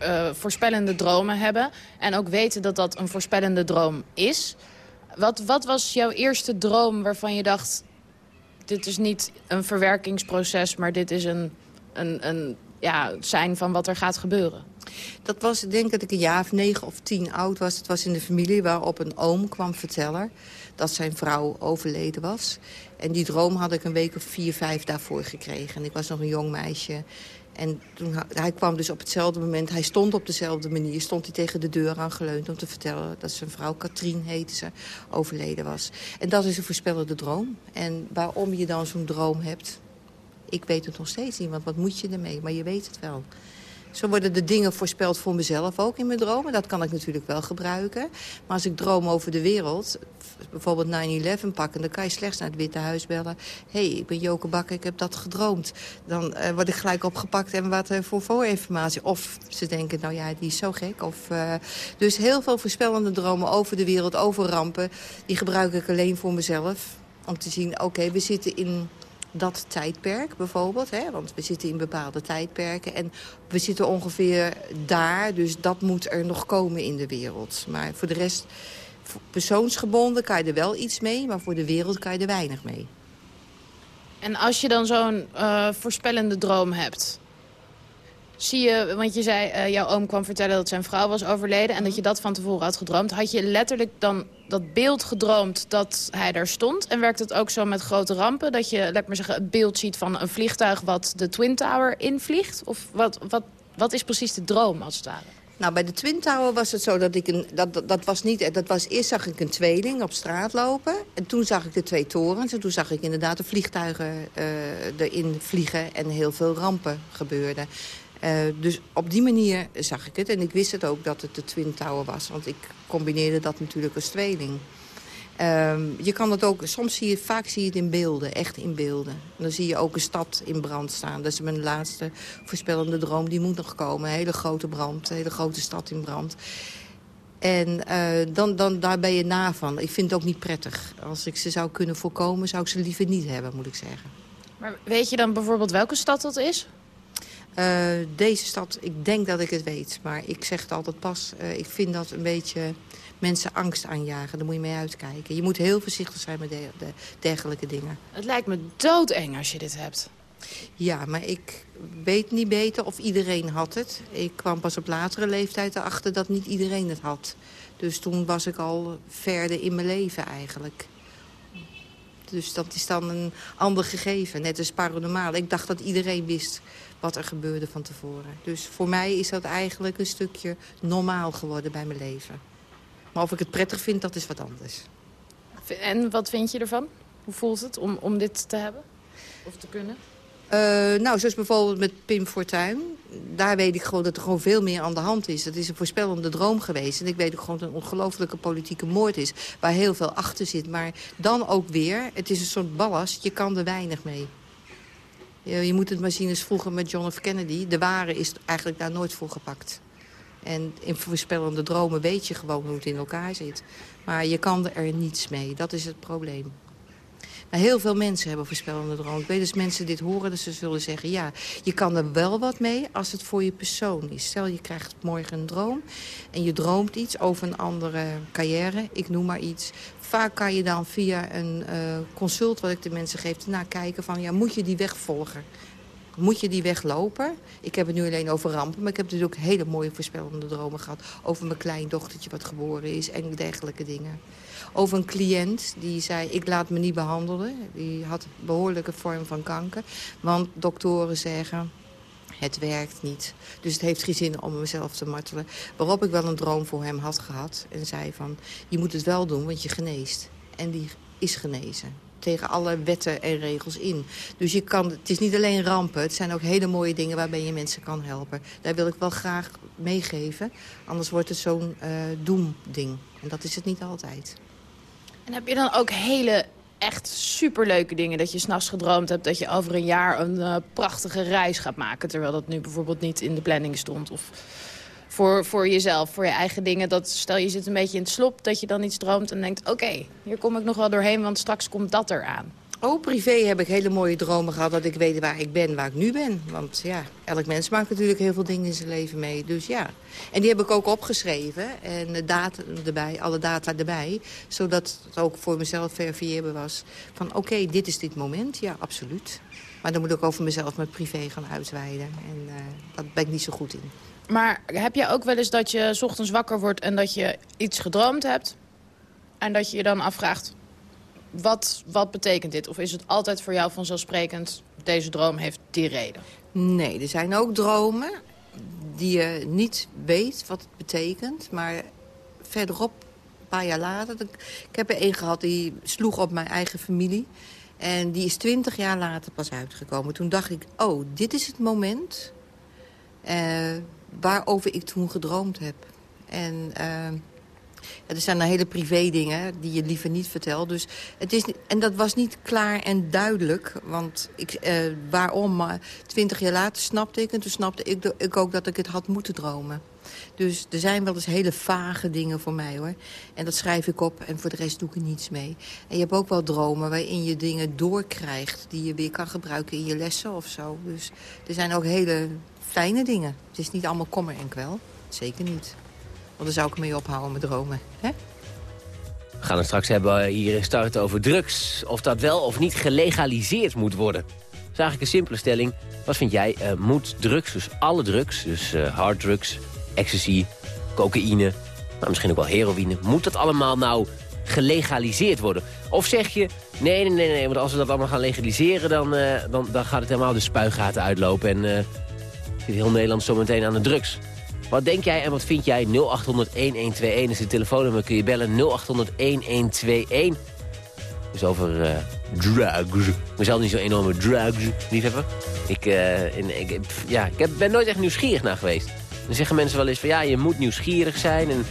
uh, voorspellende dromen hebben. En ook weten dat dat een voorspellende droom is. Wat, wat was jouw eerste droom waarvan je dacht... dit is niet een verwerkingsproces, maar dit is een, een, een ja, zijn van wat er gaat gebeuren? Dat was, ik denk dat ik een jaar of negen of tien oud was. Het was in de familie waarop een oom kwam vertellen dat zijn vrouw overleden was. En die droom had ik een week of vier, vijf daarvoor gekregen. En ik was nog een jong meisje. En toen, hij kwam dus op hetzelfde moment, hij stond op dezelfde manier... stond hij tegen de deur aangeleund om te vertellen... dat zijn vrouw, Katrien heette ze, overleden was. En dat is een voorspellende droom. En waarom je dan zo'n droom hebt, ik weet het nog steeds niet. Want wat moet je ermee? Maar je weet het wel. Zo worden de dingen voorspeld voor mezelf ook in mijn dromen. Dat kan ik natuurlijk wel gebruiken. Maar als ik droom over de wereld, bijvoorbeeld 9-11 pakken... dan kan je slechts naar het Witte Huis bellen. Hey, ik ben Joke Bakker, ik heb dat gedroomd. Dan uh, word ik gelijk opgepakt en wat uh, voor voorinformatie. Of ze denken, nou ja, die is zo gek. Of, uh, dus heel veel voorspellende dromen over de wereld, over rampen... die gebruik ik alleen voor mezelf. Om te zien, oké, we zitten in dat tijdperk bijvoorbeeld. Hè? Want we zitten in bepaalde tijdperken. En we zitten ongeveer daar. Dus dat moet er nog komen in de wereld. Maar voor de rest, persoonsgebonden kan je er wel iets mee. Maar voor de wereld kan je er weinig mee. En als je dan zo'n uh, voorspellende droom hebt... Zie je, want je zei, uh, jouw oom kwam vertellen dat zijn vrouw was overleden... en dat je dat van tevoren had gedroomd. Had je letterlijk dan dat beeld gedroomd dat hij daar stond? En werkt het ook zo met grote rampen? Dat je, laat maar zeggen, het beeld ziet van een vliegtuig... wat de Twin Tower invliegt? Of wat, wat, wat is precies de droom, als het ware? Nou, bij de Twin Tower was het zo dat ik een... Dat, dat, dat, was niet... Dat was, eerst zag ik een tweeling op straat lopen. En toen zag ik de twee torens. En toen zag ik inderdaad de vliegtuigen uh, erin vliegen. En heel veel rampen gebeurden. Uh, dus op die manier zag ik het. En ik wist het ook dat het de Twin Tower was. Want ik combineerde dat natuurlijk als tweeling. Uh, je kan het ook, soms zie je, vaak zie je het in beelden, echt in beelden. En dan zie je ook een stad in brand staan. Dat is mijn laatste voorspellende droom, die moet nog komen. Een hele grote brand, een hele grote stad in brand. En uh, dan, dan, daar ben je na van. Ik vind het ook niet prettig. Als ik ze zou kunnen voorkomen, zou ik ze liever niet hebben, moet ik zeggen. Maar weet je dan bijvoorbeeld welke stad dat is? Uh, deze stad, ik denk dat ik het weet. Maar ik zeg het altijd pas. Uh, ik vind dat een beetje mensen angst aanjagen. Daar moet je mee uitkijken. Je moet heel voorzichtig zijn met de, de, dergelijke dingen. Het lijkt me doodeng als je dit hebt. Ja, maar ik weet niet beter of iedereen had het. Ik kwam pas op latere leeftijd erachter dat niet iedereen het had. Dus toen was ik al verder in mijn leven eigenlijk. Dus dat is dan een ander gegeven, net als paranormaal. Ik dacht dat iedereen wist wat er gebeurde van tevoren. Dus voor mij is dat eigenlijk een stukje normaal geworden bij mijn leven. Maar of ik het prettig vind, dat is wat anders. En wat vind je ervan? Hoe voelt het om, om dit te hebben? Of te kunnen? Uh, nou, zoals bijvoorbeeld met Pim Fortuyn. Daar weet ik gewoon dat er gewoon veel meer aan de hand is. Dat is een voorspellende droom geweest. En ik weet ook gewoon dat het een ongelofelijke politieke moord is. Waar heel veel achter zit. Maar dan ook weer, het is een soort ballast. Je kan er weinig mee. Je, je moet het maar zien als vroeger met John F. Kennedy. De ware is eigenlijk daar nooit voor gepakt. En in voorspellende dromen weet je gewoon hoe het in elkaar zit. Maar je kan er niets mee. Dat is het probleem. Heel veel mensen hebben voorspellende dromen. Ik weet dus mensen dit horen, dat ze zullen zeggen... ja, je kan er wel wat mee als het voor je persoon is. Stel, je krijgt morgen een droom en je droomt iets over een andere carrière. Ik noem maar iets. Vaak kan je dan via een uh, consult wat ik de mensen geef... naar kijken van, ja, moet je die weg volgen? Moet je die weg lopen? Ik heb het nu alleen over rampen, maar ik heb dus ook hele mooie voorspellende dromen gehad. Over mijn kleindochtertje wat geboren is en dergelijke dingen over een cliënt die zei... ik laat me niet behandelen. Die had een behoorlijke vorm van kanker. Want doktoren zeggen... Het werkt niet. Dus het heeft geen zin om mezelf te martelen. Waarop ik wel een droom voor hem had gehad. En zei van, je moet het wel doen, want je geneest. En die is genezen. Tegen alle wetten en regels in. Dus je kan, het is niet alleen rampen. Het zijn ook hele mooie dingen waarbij je mensen kan helpen. Daar wil ik wel graag meegeven. Anders wordt het zo'n uh, doemding. En dat is het niet altijd. En heb je dan ook hele echt superleuke dingen. Dat je s'nachts gedroomd hebt dat je over een jaar een uh, prachtige reis gaat maken. Terwijl dat nu bijvoorbeeld niet in de planning stond. Of voor, voor jezelf, voor je eigen dingen. Dat, stel je zit een beetje in het slop, dat je dan iets droomt en denkt... oké, hier kom ik nog wel doorheen, want straks komt dat eraan. Oh, privé heb ik hele mooie dromen gehad dat ik weet waar ik ben, waar ik nu ben. Want ja, elk mens maakt natuurlijk heel veel dingen in zijn leven mee. Dus ja. En die heb ik ook opgeschreven. En de data erbij, alle data erbij. Zodat het ook voor mezelf verifieerbaar was. Van oké, dit is dit moment. Ja, absoluut. Maar dan moet ik over mezelf met privé gaan uitweiden. En uh, dat ben ik niet zo goed in. Maar heb je ook wel eens dat je s ochtends wakker wordt en dat je iets gedroomd hebt? En dat je je dan afvraagt, wat, wat betekent dit? Of is het altijd voor jou vanzelfsprekend... deze droom heeft die reden? Nee, er zijn ook dromen die je niet weet wat het betekent. Maar verderop, een paar jaar later... Ik heb er een gehad die sloeg op mijn eigen familie. En die is twintig jaar later pas uitgekomen. Toen dacht ik, oh, dit is het moment... Uh, waarover ik toen gedroomd heb. En... Ja, er zijn hele privé dingen die je liever niet vertelt. Dus het is, en dat was niet klaar en duidelijk. Want ik, eh, waarom? Maar twintig jaar later snapte ik. En toen snapte ik, ik ook dat ik het had moeten dromen. Dus er zijn wel eens hele vage dingen voor mij, hoor. En dat schrijf ik op en voor de rest doe ik er niets mee. En je hebt ook wel dromen waarin je dingen doorkrijgt... die je weer kan gebruiken in je lessen of zo. Dus er zijn ook hele fijne dingen. Het is niet allemaal kommer en kwel. Zeker niet. Want dan zou ik mee ophouden met dromen. Hè? We gaan het straks hebben hier in Start over drugs. Of dat wel of niet gelegaliseerd moet worden. Is eigenlijk een simpele stelling. Wat vind jij? Uh, moet drugs, dus alle drugs, dus uh, harddrugs, ecstasy, cocaïne... maar misschien ook wel heroïne... moet dat allemaal nou gelegaliseerd worden? Of zeg je, nee, nee, nee, nee want als we dat allemaal gaan legaliseren... dan, dan, dan gaat het helemaal de spuigaten uitlopen... en heel Nederland zometeen aan de drugs. Wat denk jij en wat vind jij? 0800-1121 is het telefoonnummer. Kun je bellen 0800-1121. Dus over uh, drugs. Ben zelf niet zo'n enorme drugs liefhebber. Ik, in, ik, ja, ik ben nooit echt nieuwsgierig naar geweest. Dan zeggen mensen wel eens van ja, je moet nieuwsgierig zijn. En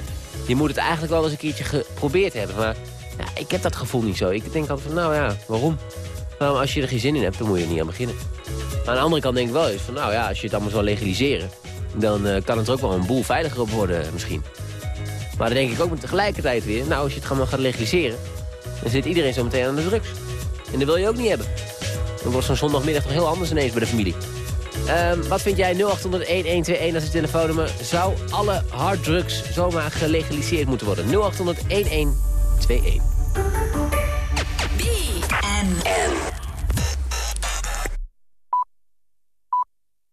je moet het eigenlijk wel eens een keertje geprobeerd hebben. Maar ik heb dat gevoel niet zo. Ik denk altijd van nou ja, waarom? Nou, als je er geen zin in hebt, dan moet je er niet aan beginnen. Aan de andere kant denk ik wel eens van nou ja, als je het allemaal zou legaliseren dan uh, kan het er ook wel een boel veiliger op worden misschien. Maar dan denk ik ook tegelijkertijd weer, nou als je het gewoon gaat legaliseren, dan zit iedereen zo meteen aan de drugs. En dat wil je ook niet hebben. Dan wordt zo'n zondagmiddag toch heel anders ineens bij de familie. Um, wat vind jij? 0800-1121 als het telefoonnummer. Zou alle harddrugs zomaar gelegaliseerd moeten worden? 0800-1121.